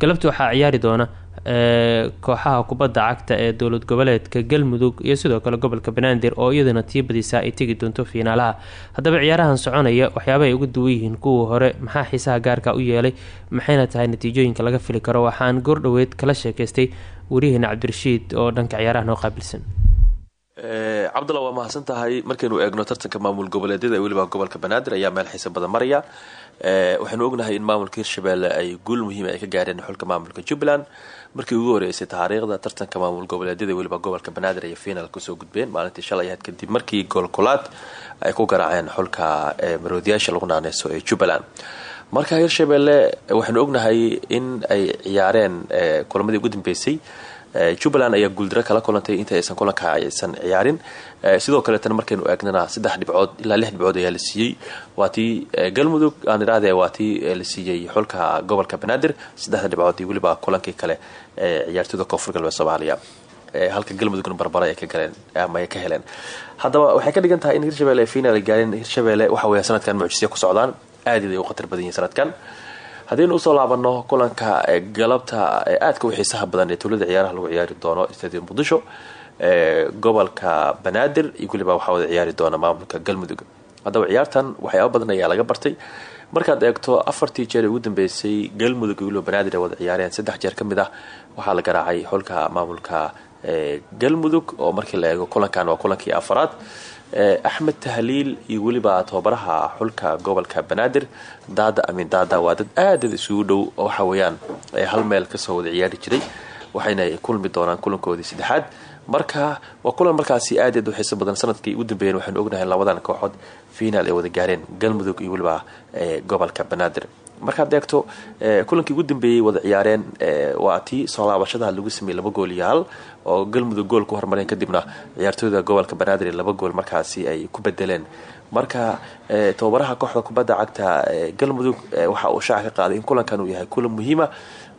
Galabta waxaa ciyaari doona kooxaha kubadda cagta ee dowlad goboleedka galmudug iyo sidoo kale gobolka banaadir oo iyadana tii badisaa ay tegi doonto fiinaalaha. Haddaba ciyaarahan soconaya waxyaabahay uga duwan yihiin kuwii hore maxaa xiisaha gaarka u yeelay maxayna tahay natiijooyinka laga fili karo? Waxaan goordhoweyd kala sheekaystay wariyaheena cabdirashiid oo dhanka ciyaaraha noo qaabilsan cabdalla waa mahadsan tahay markaynu eegno tartanka maamul goboleedyada ee weliba gobolka banaadir ayaa meel xiisa badan maraya. Waxaynu ognahay in maamulka hirshabeelle ay guul muhiima ay ka gaareen xulka maamulka jubbaland markii ugu horeysay taariikhda tartanka maamul goboleedyada weliba gobolka banaadir ay fiinal ka soo gudbeen. Maalintii shalay ahayd kadib markii goolkulaad ay ku garaaceen xulka maroodiyaasha lagu naaneyso ee jubbaland marka hirshabeelle waxaynu ognahay in ay ciyaareen kulamadii ugu dambeysay jubbaland ayaa guuldaro kala kulantay inta aysan kulanka aysan ciyaarin. Sidoo kaleetana markaynu eegnana saddex dhibcood ilaa lix dhibcood ayaa la siiyey. Waa tii galmudug aan idhaahde waa la siiyey xulka gobolka banaadir. Saddexda dhibcood iyo weliba kulankii kale ee ciyaartooyda koonfur galbeed soomaaliya. Halka galmudugna barbara ka galeen ama ka heleen. Haddaba waxay ka dhigan in hirshabelle ay final gaareen hirshabelle waxa weya sanadkan mucjisya ku socdaan. Aad ay u badan sanadkan haddaynu u soo laabano kulanka galabta aadka u xiisaha badan ee tuulada ciyaaraha lagu ciyaari doono stadium muqdisho gobolka banaadir iyo weliba waxaa wada ciyaari doona maamulka galmudug. Haddaba ciyaartan waxyaaba badan laga bartay. Markaad eegto afartii jeer ee ugu dambeysay galmudug weliba banaadir ay wada ciyaareen saddex jeer ka ah waxaa la garaacay xulka maamulka galmudug oo markii la eego kulankan waa kulankii afaraad axmed tahliil iyo weliba tababaraha xulka gobolka banaadir daada amin daada waa dad aadad isugu dhow waxa weeyaan hal meel ka soo wada ciyaari jiray waxayna kulmi doonaan kulankoodii saddexaad. Marka waa kulan markaasi aadaed u xiiso badan. Sanadkii ugu dambeeyeen waxaynu ognahay labadan kooxood finaal ay wada gaareen galmudug iyo weliba gobolka banaadir markaad eegto kulankii ugu dambeeyey wada ciyaareen waa tii soo laabashada lagu sameeyey laba gool oo galmudug gool ku hormareen kadibna ciyaartooyda gobolka banaadir laba gool markaasi ay ku bedeleen marka tababaraha kooxda kubadda cagta galmudug waxa uu shaaca ka qaaday in kulankan uu yahay kulan muhiima.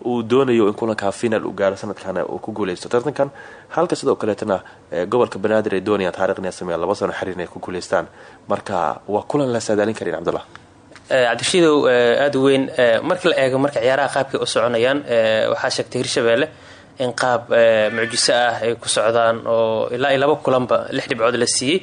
Uu doonayo in kulanka final uu gaaro sanadkana uu ku guuleysto tartankan halka sidoo kaleetana gobolka banaadir ay doonayaan taarikhn inay sameeyaan laba sano xiriir inay ku guuleystaan. Marka waa kulan la saadaalin karin cabdullah cabdishiidow aada u weyn marka la eego marka ciyaaraha qaabkay u soconayaan waxaa sheegtay hirshabeelle in qaab mucjiso ah ay ku socdaan oo ilaa iyo laba kulanba lix dhibcood la siiyey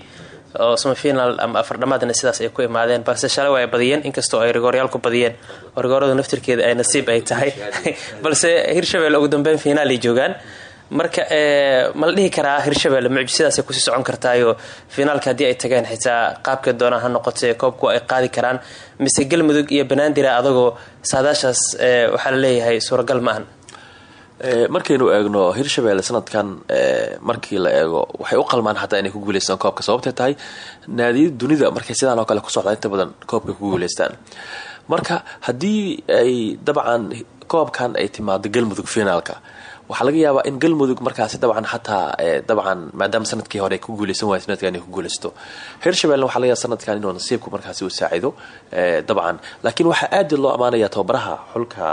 oo semifinal ama afardhamaadna sidaas ay ku imaadeen. Balse shalay waa ay badiyeen inkastoo ay rigooryaal ku badiyeen. Oo rigooradu naftirkeeda ay nasiib ay tahay. Balse hirshabelle ugu dambeyn finaal ay joogaan marka ma la dhihi karaa hirshabelle mucjisadaasay ku sii socon kartaayo finaalka haddii ay tageen xitaa qaabkay doonaan ha noqotee koobku ay qaadi karaan. Mise galmudug iyo banaandira adagoo saadaashaas waxaa la leeyahay suuragal ma ahan. Markaynu eegno hirshabelle sanadkan markii la eego waxay u qalmaan xataa inay ku guuleystaan koobka. Sababtay tahay naadiyada dunida markay sidaan oo kale ku socdaan badan koobka ku guuleystaan. Marka haddii ay dabcan koobkan ay timaado galmudug finaalka waxaa laga yaabaa in galmudug markaasi dabcan xataa dabcan maadaama sannadkii hore ku guuleysan waay sanadkan ku guuleysto hirshabelle waxaa laga yaaba sanadkan inuu nasiibku markaasi uu saacido dabcan. Laakiin waxaa aad loo amaanaya tababaraha xulka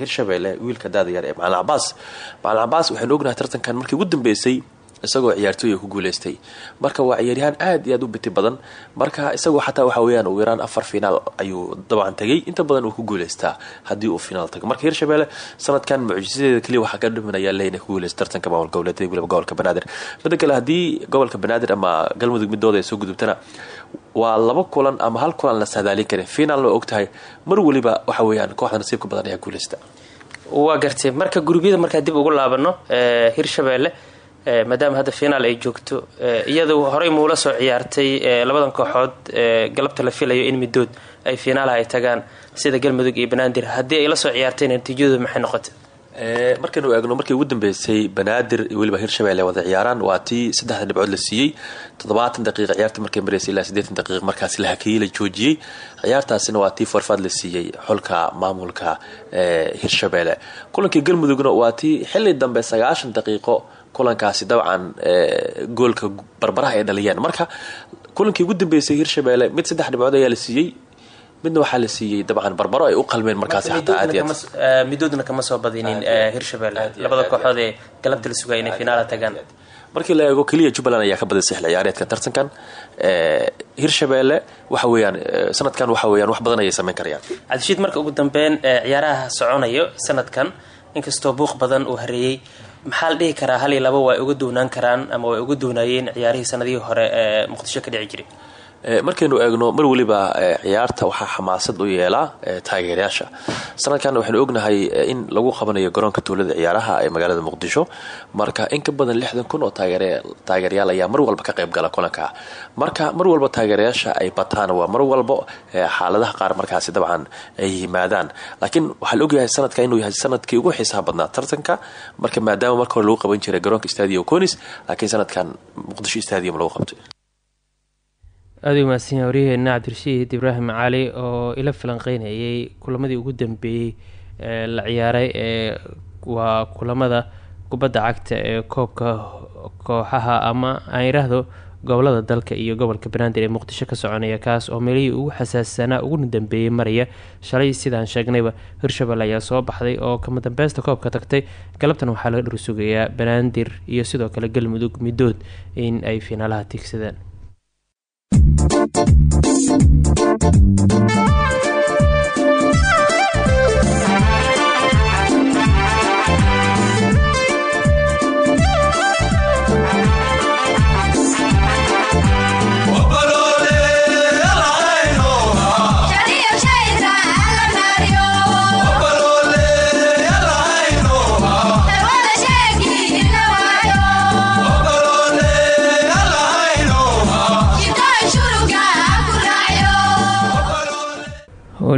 hirshabelle wiilka daada yar ee macalin cabaas macalin cabaas waxaynu ognahay tartankan markii ugu dambeysay isagoo ciyaartooya ku guuleystay. Marka waa ciyaaryahaan aad iyo aad u biti badan. Marka isagoo xataa waxa weyaan ugu yaraan afar finaal ayuu dabcan tagay inta badan uu ku guuleystaa haddii uu finaal tago. Marka hirshabelle sanadkan mucjisadeeda keliya waxaa ka dhimanaya le inay ku guuleysta tartanka maamul goboleedyada weliba gobolka banaadir. Midda kale gobolka banaadir ama galmudug midooda ay soo gudubtana waa laba kulan ama hal kulan la saadaalin karin finaal waa ogtahay mar weliba waxa weeyaan kooxda nasiibka badan ayaa guuleysta waa gartay marka gurubyada markaa dib ugu laabano hirshabelle maadaama hadda finaal ay joogto iyadu horey muula soo ciyaartay labadan kooxood galabta la filayo in midood ay finaalaha ay tagaan sida galmudug iyo banaadir. Haddii ay la soo ciyaartayna natiijadu maxay noqotay? Markaynu eegno markii ugu dambeysay banaadir iyo weliba hirshabelle wada ciyaaraan. Waa tii saddexda dhibcood la siiyey. Toddobaatan daqiiqa ciyaarta markay maraysay ilaa siddeetan daqiiq markaasi la hakiyey la joojiyey. Ciyaartaasina waa tii forfaad la siiyey xulka maamulka hirshabelle kulankii galmudugna waa tii xilli dambe sagaashan daqiiqo kulankaasi dabcan goolka barbaraha ay dhaliyeen marka kulankii ugu dambeysay hirshabeelle mid saddex dhibcood ayaa la siiyey. Midna waxaa la siiyey dabcan barbaro ay u qalmeen markaasi xataa aad midoodna kama soo badinin hirshabeelle labada kooxood ee galabta la sugaya inay finaala tagaan. markii la eego keliya jubbaland ayaa ka badisay xil ciyaareedka tartankan. Hirshabeelle waxa weeyaan sanadkan waxa weyaan wax badan ayay sameyn karayaan. Cabdishiid marka ugu dambeyn ciyaaraha soconayo sanadkan inkastoo buuq badan uu hareeyey maxaa la dhihi karaa hal iyo laba way uga doonaan karaan ama way uga doonayeen ciyaarihii sanadihii hore ee muqdisho ka dhici jiray markaynu eegno mar weliba ciyaarta waxaa xamaasad u yeelaa taageerayaasha. Sanadkan waxaynu ognahay in lagu qabanayo garoonka tuulada ciyaaraha ee magaalada muqdisho. Marka in ka badan lixdan kun oo taageerayaal ayaa mar walba ka qayb gala kulanka. Marka mar walba taageerayaasha ay bataan waa mar walba xaaladaha qaar markaasi dabcan ay yimaadaan. Laakiin waxaa la ogyahay sanadka inuu yahay sannadkii ugu xiisaha badnaa tartanka. Marka maadaama marka lagu qaban jiray garoonka stadium conis laakiin sanadkan muqdisho stadium lagu qabtay aada u mahadsan yahay cabdirashiid ibraahim cali oo ila falanqeynayay kulamadii ugu dambeeyey ee la ciyaaray ee waa kulamada kubadda cagta ee koobka kooxaha ama aan yidhaahdo gobollada dalka iyo gobolka banaadir ee muqdisho ka soconaya kaas oo meelihii ugu xasaassanaa uguna dambeeyey maraya shalay sidaan sheegnayba. Hirshabelle ayaa soo baxday oo kama dambeysta koobka tagtay. Galabtan waxaa laga dhursugayaa banaadir iyo sidoo kale galmudug midood in ay finaalaha tiigsadaan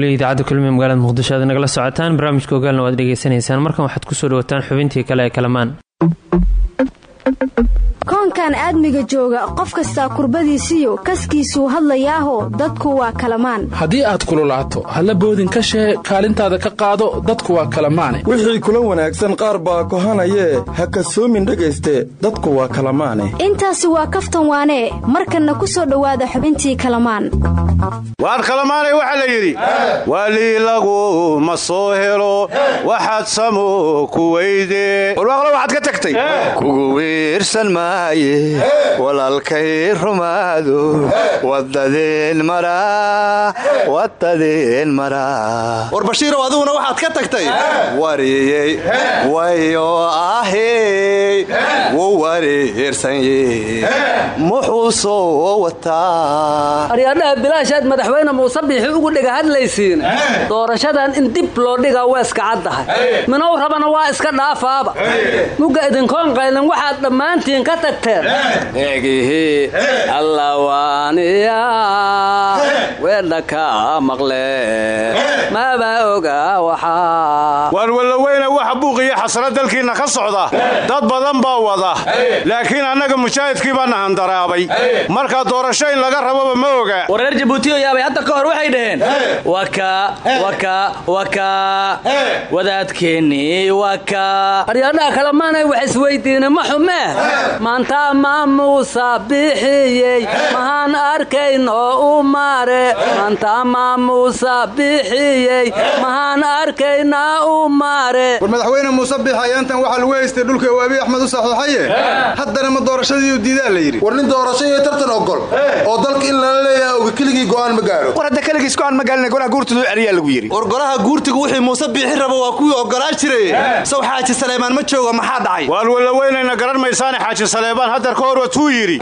weli idaacadda kulmiye magaalada muqdisho aad nagala socotaan barnaamijka ogaalna waad dhegeysanaysaan markan waxaad ku soo dhawataan xubintii kale ee kalamaan koonkan aadmiga jooga qof kastaa kurbadiisiyo kaskiisuu hadlayaaho dadku waa kalamaan. Haddii aad kululaato halla boodin ka shee kaalintaada ka qaado dadku waa kalamaane. Wixii kula wanaagsan qaar baa kohanayee ha kasoomin dhegayste dadku waa kalamaane. Intaasi waa kaftan waanee markanna ku soo dhowaada xubintii kalamaan. Waar kalamaanay waxaa la yidhi? Waalii lagu ma soo helo waxaad samo ku weyde. Warwaaqlo waxaad ka tagtay. Kugu wiirsan maaye walaalkay rumaado wadadeen maraa wadadeen maraa. War bashiirow adiguna waxaad ka tagtay? Wariyey wayo ahey wuu wareersanye muxuu soo wataa? Aryadhaha bilaashaad madaxweyne muuse biixi ugu dhiga hadlaysiin. Doorashadan in dib loo dhigaa waa iska caddahay. Minow rabana waa iska dhaafaaba. Mugga idinkoon qaylin waxaad dhammaantiin ka tagteen egihi allawaaniya weedha ka maqle. Maba oga waxaa waar wallaweyne waxa buuqiyo xasra dalkiinna ka socda. Dad badan baa wada. Laakiin annaga mujaahidkii baa nahandaraabay marka doorasho in laga rababa ma oga. Wareer jabuutiyo yaabay hadda ka hor waxay dhaheen. Waka waka waka. Wadaadkeennii waka. Aryadhaha kale maanay wax isweydiine ma xumee maanta maamuusa bixiyey mahaan arkayno u mare maanta bixiyey mahaan u mare war madaxweyne muuse biix ayaantan waxaa lagu haystay dhulka waabi axmed u saxiixaye haddana ma doorashadiiu diidaa la yidhi. War nin doorasho iyo tartan ogol oo dalka in lala leeyaha oga keligii go'aan ma gaaro war hadda keligiis go'aan ma gaalina golaha guurtadu celiyaa lagu yidhi. War golaha guurtigu wixii muuse biixi raba waa kuwii ogolaa jiray saw xaaji saleemaan ma joogo maxaa dhacay? Waar walaweynayna garan maysaane xaaji saleebaan haddar ka hor watuu yidhi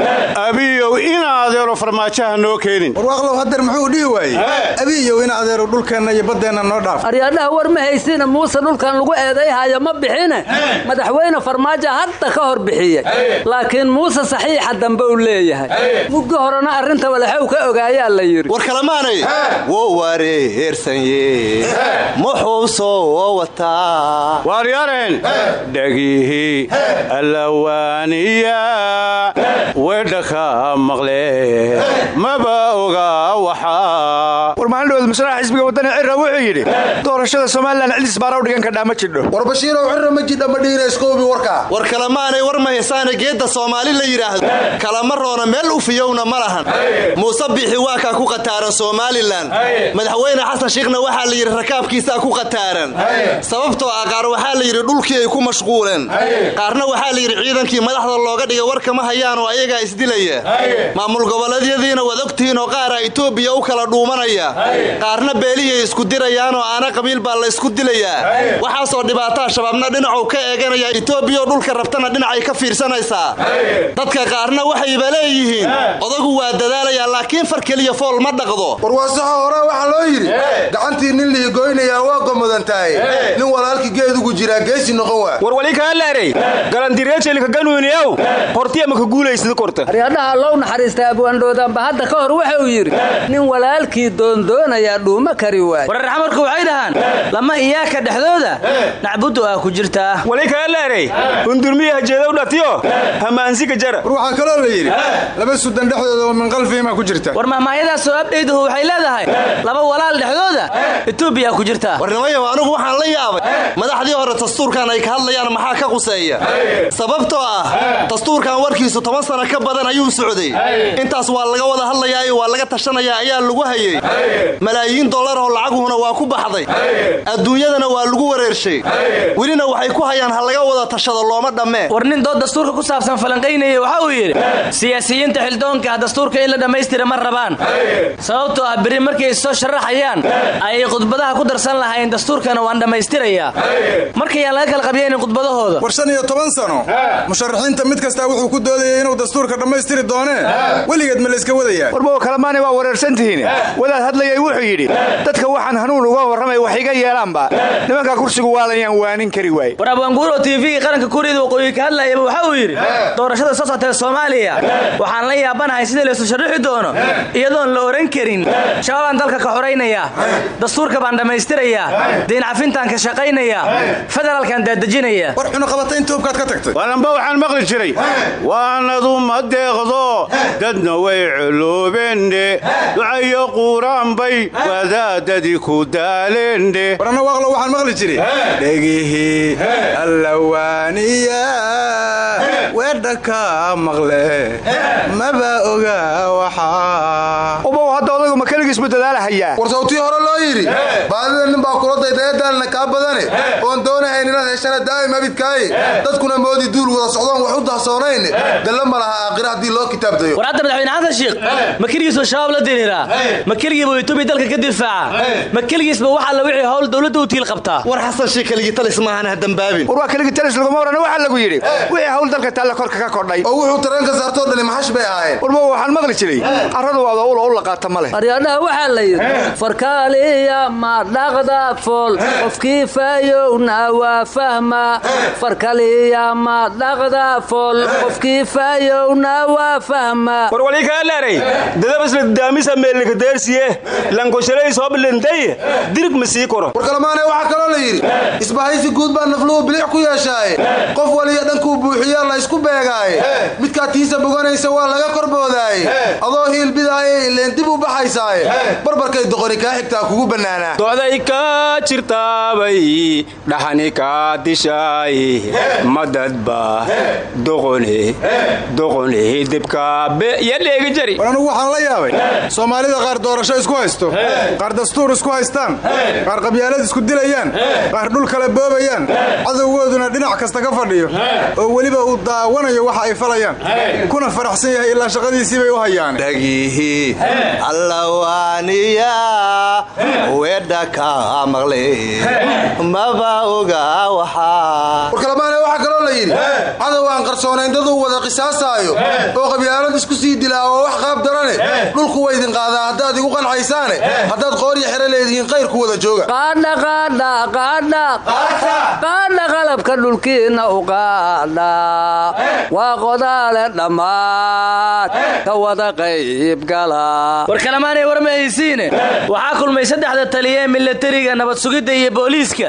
abiyow ina adeero farmaajaha noo keenin. Warwaaqlow haddar muxuu dhihi waayey? Abiyow ina adeero dhulkeenna iyo baddeenna noo dhaaf. Aryadhaha war ma haysina muuse dhulkan lagu eedayhaya ma bixine. Madaxweyne farmaajo hadda ka hor bixiyey. Laakiin muuse saxiixa dambe u leeyahay. Muggi horena arrinta walaxow ka ogaayaa la yidhi. War kalamaanay wuu wareersanye muxuu soo wataa? Waaryareen dhagihi allawaaniya wedha ka maqle maba oga waxaa war maalindhood musharax xisbiga wadani cirra wuxuu yidhi doorashada somalilan cidis baara u dhigan kadhaa ma jidho. War bashiirow cirra ma jidha ma dhiina iskoobi warkaa war kalemaanay war mahisaane geedda soomaali la yidhaahdo. Kalama roona meel u fiyowna ma lahan. Muuse biixi waa kaa ku qataaran somalilan madaxweyne xasan shiikhna waxaa la yidhi rakaabkiisaa ku qataaran. Sababtoo ah qaar waxaa la yidhi dhulkii ay ku mashquuleen. Qaarna waxaa la yidhi ciidankii madaxda looga dhigay war kama hayaan oo ayagaa isdilaya maamul goboleedyadiina waad ogtihiin oo qaaraa itoobiya u kala dhuumanaya. Qaarna beelihii isku dirayaan oo aana qabiil baa la ysku dilayaa waxaasoo dhibaataa shabaabna dhinacuu ka eeganaya itoobiya oo dhulka rabtana dhinacay ka fiirsanaysaa. Dadka qaarna waxayba leeyihiin odagu waa dadaalayaa laakiin far keliya fool ma dhaqdo. War waa saxo hore waxaa loo yidhi gacantii nin liigoynayaa waa gomudan tahay nin walaalkii geedugu jiraa geesi noqon waa war wali kaa leeray galandireejelika ganuuniyow hortiya maka guulaysida korta aryadhaha loo naxariista abwaandhoodaanba hadda ka hor waxa uu yidhi nin walaalkii doondoonayaa dhuuma kari waay warar xamarku waxay dhahaan? Lama iyaaka dhexdooda? Nacbudu ah ku jirtaa. Wali kaa leeray hundurmiya hajeedow dhatiyo hamaansiga jara. War waxaa kaloo la yidhi laba sudan dhexdooda oo min qalfihimaa ku jirta. War mahmaayadaasoo abdhayduhu waxay leedahay laba walaal dhexdooda etoobiya ku jirta warnimayow anugu waxaan la yaabay madaxdii hore dastuurkan ay ka hadlayaan maxaa ka quseeya? Sababtoo ah dastuurkan warkiisu toban sano ka badan ayuu socday. Intaas waa laga wada hadlayaa waa laga tashanayaa ayaa lagu hayay. Malaayiin dollaroo lacaguhuna waa ku baxday. Adduunyadana waa lagu wareershay. Welina waxay ku hayaan ha laga wada tashado looma dhammee. War nin dood dastuurka ku saabsan falanqaynaya waxa uu yidhi siyaasiyiinta xildoonka ah dastuurka in la dhammaystira ma rabaan. Sababtoo ah berri markay soo sharaxayaan ayay khudbadaha ku darsan lahayn dastuurkana waan dhammaystirayaa. Markayaan laga kala qabyaynin khudbadahooda. War shan iyo toban sano musharaxiinta mid kastaa wuxuu ku doodayay inuu dastuurka dhammaystiri doonee weligeed ma layska wadayaa warbow kalemaanay waa wareersantihiin wadaad hadlayay wuxuu yidhi dadka waxaan hanuun uga warramay wax iga yeelaanba nimanka kursigu waalayaan waanin kari waay. War abwaanguuro tvgii qaranka kuuriyada waqooyi ka hadlayaba waxa uu yidhi doorashada soo soctee soomaaliya waxaan la yaabanahay sida laysu sharrixi doono iyadoon la oran karin. Shabaabaan dalka ka xoraynaya dastuurka baan dhammaystirayaa diin cafintaan ka shaqaynaya federaalkaan daadejinaya war cunaqabata inta hubkaad ka tagtay. Waananba waxaan maqli jiray waanadu ma deeqdo? Dadna way culuubendhe ducayo quuraanbay wadaadadii ku daaleendhe warana waaqlo waxaan maqli jiray. Dhegihii allawaaniya. Weedha ka maqle. Maba oga waxaa ubow hadda odaygu ma keligiisbu dadaalahayaa? War sawtii hore loo yidhi baadida nin baa kula daydayadaalna kaa badane. Oon doonahayn inaad heshana daa'im abidkaaye dadkuna moodi duul wada socdoon wax u dahsoonayn dalla ma laha aakhira haddii loo kitaabdayo. War hadda madaxweyne xasan shiikh ma keligiisba shabaab la diriiraa ma keligiiba etoobiya dalka ka difaaca ma keligiisba wax alla wixii hawl dowladda u tiil qabtaa war xasan shiikh keligii talis maahan ha dambaabin war waa keligii talis laguma orana waxaa lagu yidhi. Wixii hawl dalka taalla korka ka kordhay. Oo wuxuu tareenka saartoo dhani maxash bay ahaayeen. Warbow waxaan maqli jiray. Carradu waada ula u laqaata ma leh. Aryadhaha waxaa la yidhi farkaaliya ma dhaqda fool qofkii faayowna waa fahma. Farkaliya ma dhaqda fool qofkii faayowna waa fahma. War wali kaa leeray dadabasla daamisa meelnika deersiye lankoshalay soo bilintay dirig ma sii koro. War kalamaane waxaa kaloo la yidhi isbahaysi guud baa nafluhu bilic ku yeeshaaye qof waliya dhankuu buuxiyaa la ysku beegaaye. Midkaa tiisa boganaysa waa laga korboodaaye adoo hiilbidaaye ileen dib u baxaysaaye. Barbarkay doqoni kaa xigtaa kugu bannaanaa. Doday ka jirtaabay dhaxani kaa dishaay. Madadba doqone doqone dibkaabe iyo dheegi jari. War anugu waxaan la yaabay. Soomaalida qaar doorasho isku haysto. Qaar dastuur isku haystaan. Qaar qabyaalad isku dilayaan. Qaar dhul kala boobayaan. Cadowgooduna dhinac kasta ka fadhiyo. Oo weliba uu daawanayo waxa ay falayaan. Kuna faraxsan yahay ilaa shaqadiisii bay u hayaan. Dhagihi allawaaniya weedha ka maqle maba oga kalamaane waxaa kaloo la yidhi cadow aan qarsoonayn daduu wada qisaasaayo. Oo qabyaalad isku sii dilaa oo wax qaab darane. Dhulku waydin qaadaa haddaad igu qancaysaane haddaad qoorya xero leedihiin qayrku wada jooga. Qaadha qalabka dhulkiinna u qaadha waa qodaale dhammaad ka wada qaybgala war kalamaanay war ma haysiine? Waxaa kulmay saddexda taliya ee milatariga nabad sugidda iyo booliiska.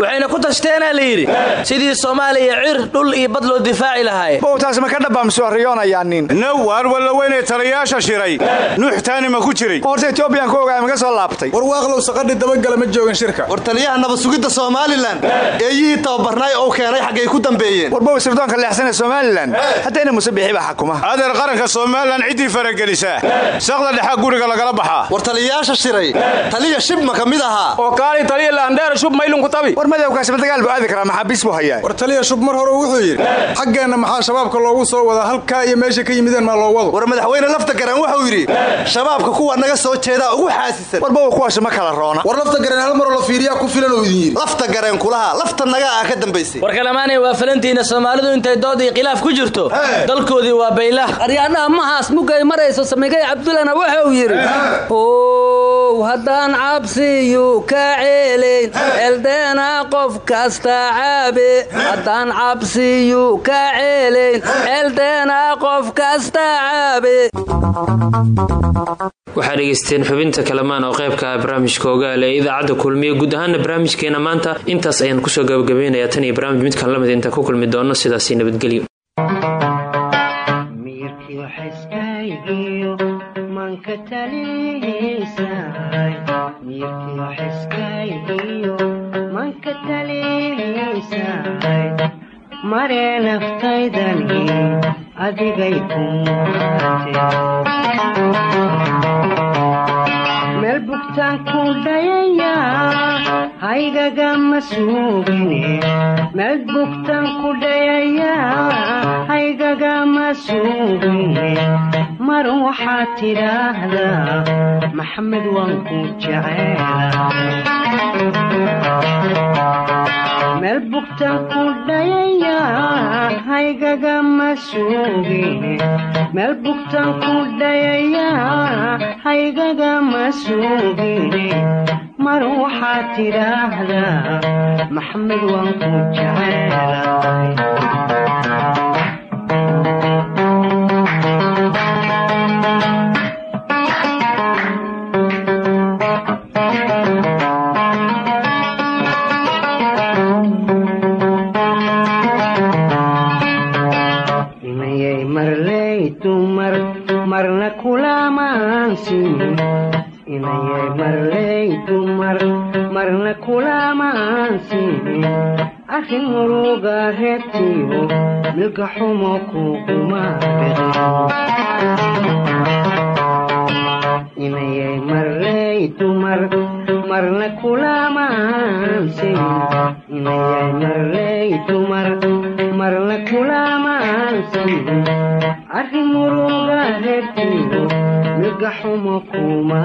Waxayna ku tashteenaa la yidhi. Sidii soomaaliya cir dhul iyo bad loo difaaci lahaay. Bowtaas ma ka dhabaamsuariyoonayaan nin? Now waar walla weynay taliyaasha shiray. Nuuxtaani ma ku jiray. Horta etoobiyan ku ogaa maga soo laabtay. War waaqlow saqadhi dabagala ma joogin shirka. War taliyaha nabasugidda somalilan eeyihii tababarnaay ou keenay xaggay ku dambeeyeen. Warbow sirdoonka leexsane somalilan haddayna musabixi baa xakuma adeer qaranka somalilan ciddii faragelisaa saqda dhexa guriga lagala baxaa war taliyayaasha shiray taliya shibma ka mid ahaa. Oo kaali taliya laandheera shub maylunku tabi. War madowkaasma dagaal buu aadi karaa maxaabiis buu hayaa war taliya shub mar hore wuxuu yidhi xaggeenna maxaa shabaabka loogu soo wadaa? Halkaa iyo meesha ka yimideen maa loo wado? War madaxweyne lafta garan wuxuu yidhi shabaabka kuwa naga soo jeedaa ugu xaasisan. Warbow kuwaas ma kala roona. War lafta gareen hal maroo la fiiriyaa ku filan oo idin yidhi. Lafta gareen kulaha lafta naga ah ka dambaysay. War kalamaanay waa falantiina soomaalidu intay dood iyo khilaaf ku jirto. Dalkoodii waa baylah aryaadhaha mahaas mugay marayso samigay cabdulana wuxuu yidhi haddaan cabsiyu ka ceelayn celdeena qof kasta caabe haddaan cabsiyu ka ceelayn celdeena qof kasta caabe waxaa dhegaysteen xubinta kalamaan oo qaybka ah barnaamijka ogaal ee idaacadda kulmiye guud ahaana barnaamijkeena maanta. Intaas ayaan ku soo gabagabaynayaa tan iyo barnaamij midkan la mid intaan ku kulmi doono sidaasi nabadgelyo mare naftaydani adigay ku meel bugtaan ku dhayaya bugtaan ku dhayaya haygagama suugine mar waxaad tidhaahdaa maxamed waan ku suugine mar waxaad tidhaahdaa maxamed waan ku jeceelay inayay marley dumar marna kulamaansin inayay marley dumar marna kulamaansin arrin muruga reebtiyo milka xumo kuguma inayay marley dumar marna kulamaansin inayay marley dumar marna kulamaansin arrin muruga reebtiyo milka xumo kuma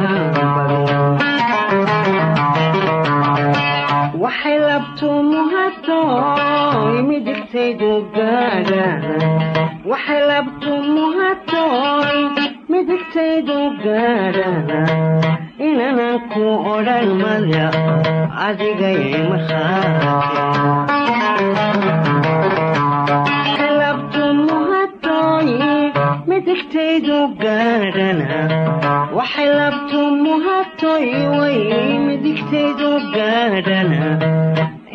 waxay labtu muhatoy midigtaydu gaadhana inanan ku odhan maya adigay markhaati midigtaydu gaadhana. Waxay labtu muhatoy way midigtaydu gaadhana.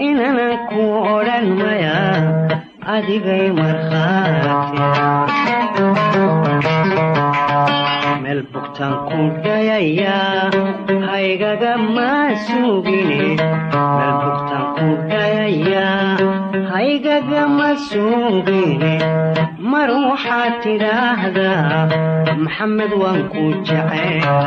Inanan ku odhan maya adigay markhaati meel bugtaan ku dhayaya haygagama suugine meel bugtaan ku dhayaya haygagama suugine mar waxaad tidhaahdaa maxamed waan ku jeceela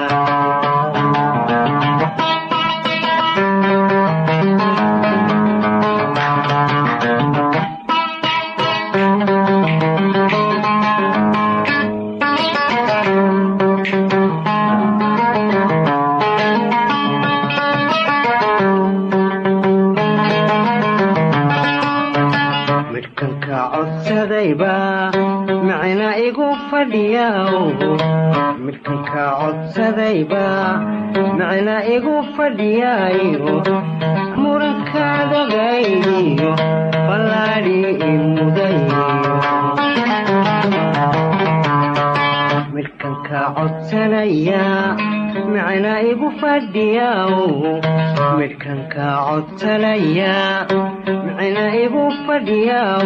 codsadayba micna igu fadhiyaw midhkanka codsadayba micna igu fadhiyaayo. Murankaadagaydiyo ballaadhi imudayo midhkanka codsanaya micna igu fadhiyaw midhkan ka codsanaya micna igu fadhiyaw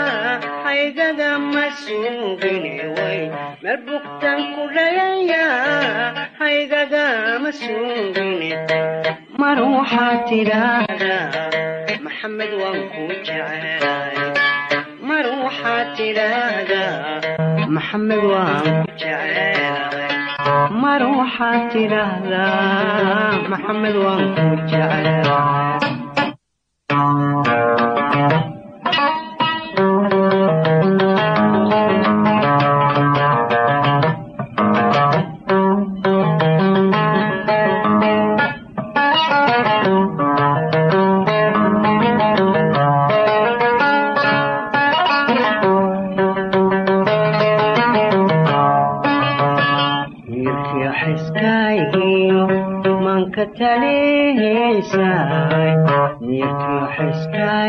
meel bugtan ku dhayaya haygagama suugine way meel bugtan ku dhayaya haygagama suugine mar waxaad tidhaahdaa maxamed waan ku jecelahay mar waxaad tidhaahdaa maxamed waan ku jecelahay mar waxaad tidhaahdaa maxamed waan ku jecelahay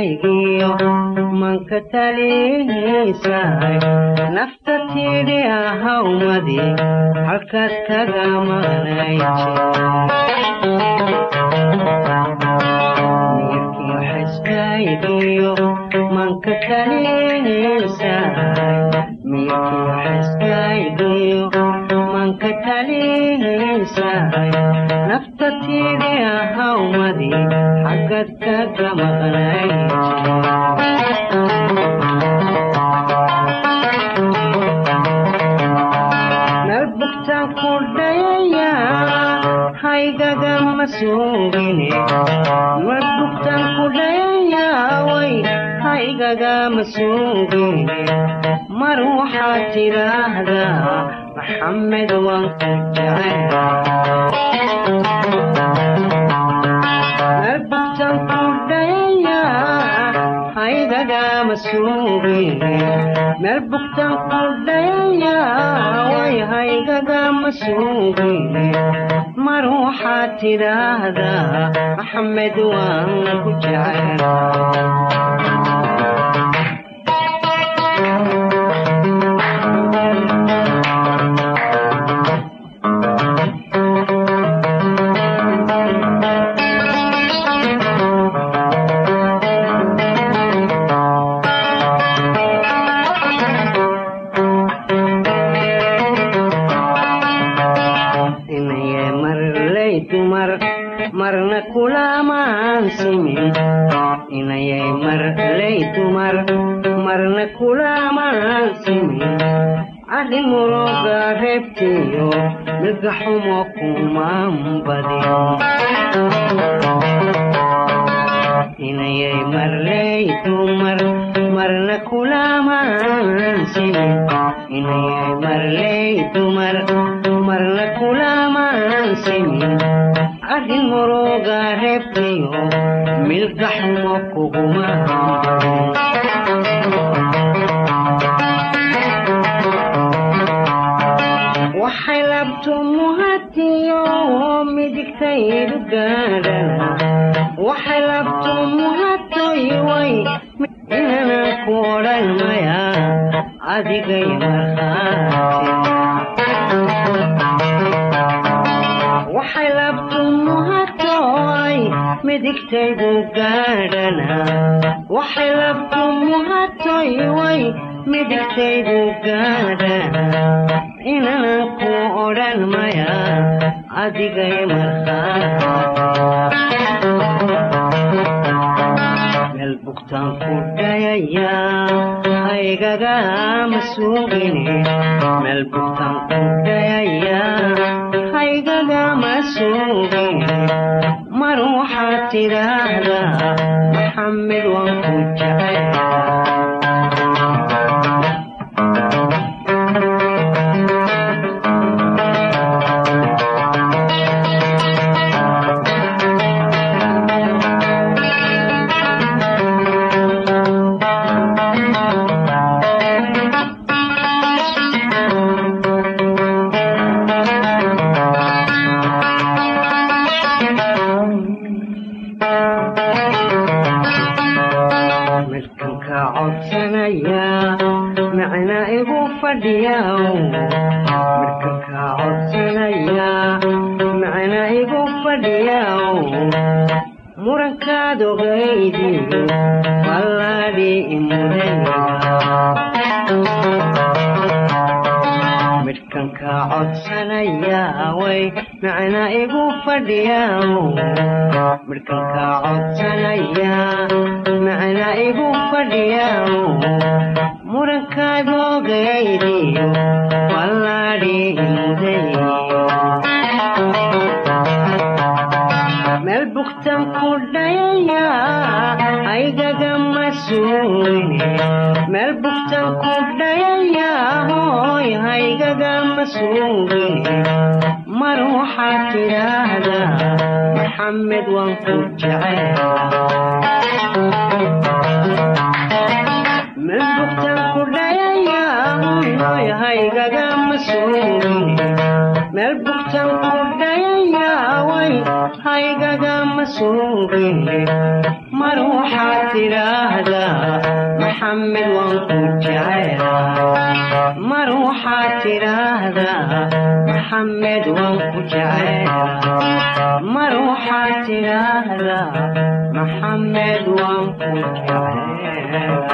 xiskaygiyo manka talihiisay nafta tidhi ahawmadi wiilkii xiskaygiyo manka manka talihiisay nafta tidhi ahawmadi xaggad kaga maqnaysa bugtan ku dhayaya haygagama suugine mar bugtan ku dhayaya way haygagama suugine mar waxaad tidhaahdaa maxamed waan ku jecelaybugtan ku dhayaya haygagama suugine meel bugtan ku dhayaya way haygagama suugine mar waxaad tidhaahdaa maxamed waan ku jecelahay arrin muruga reebtiyo milga xumo kumaan badin inayay marley dumar marna kulamaan simin arrin muruga reebtiyo milga xumo kugumaan waxay labtu muhatiyo midigtaydu gaadhana waxay labtu muhatoy way inana ku odhan maya adigay markhaati waxay labtu muhatoy midigtaydu gaadhana waxay labtu muhatoy way midigtaydu gaadhana inana ku odhan maya adigay markhaati meel bugtaan ku dhayaya haygagama suugine meel bugtaan ku dhayaya haygagama suugine mar waxaad tidhaahdaa maxamed waan ku jecel codsanaya way macna igu fadhiyaa midhkan kaa codsanaya macna igu fadhiyaa murankaad ogaydiyo ballaadhi meel bugtan ku dhayaya aygagama suugine meel bugtan ku dhayaya hooy haygagama suugine mar waxaad tidhaahdaa maxamed waan ku jecel hooy haygagama suugine mar waxaad tidhaahdaa maxamed waan ku jecela mar waxaad tidhaahdaa maxamed waan ku jecela mar waxaad tidhaahdaa maxamed waan ku jecela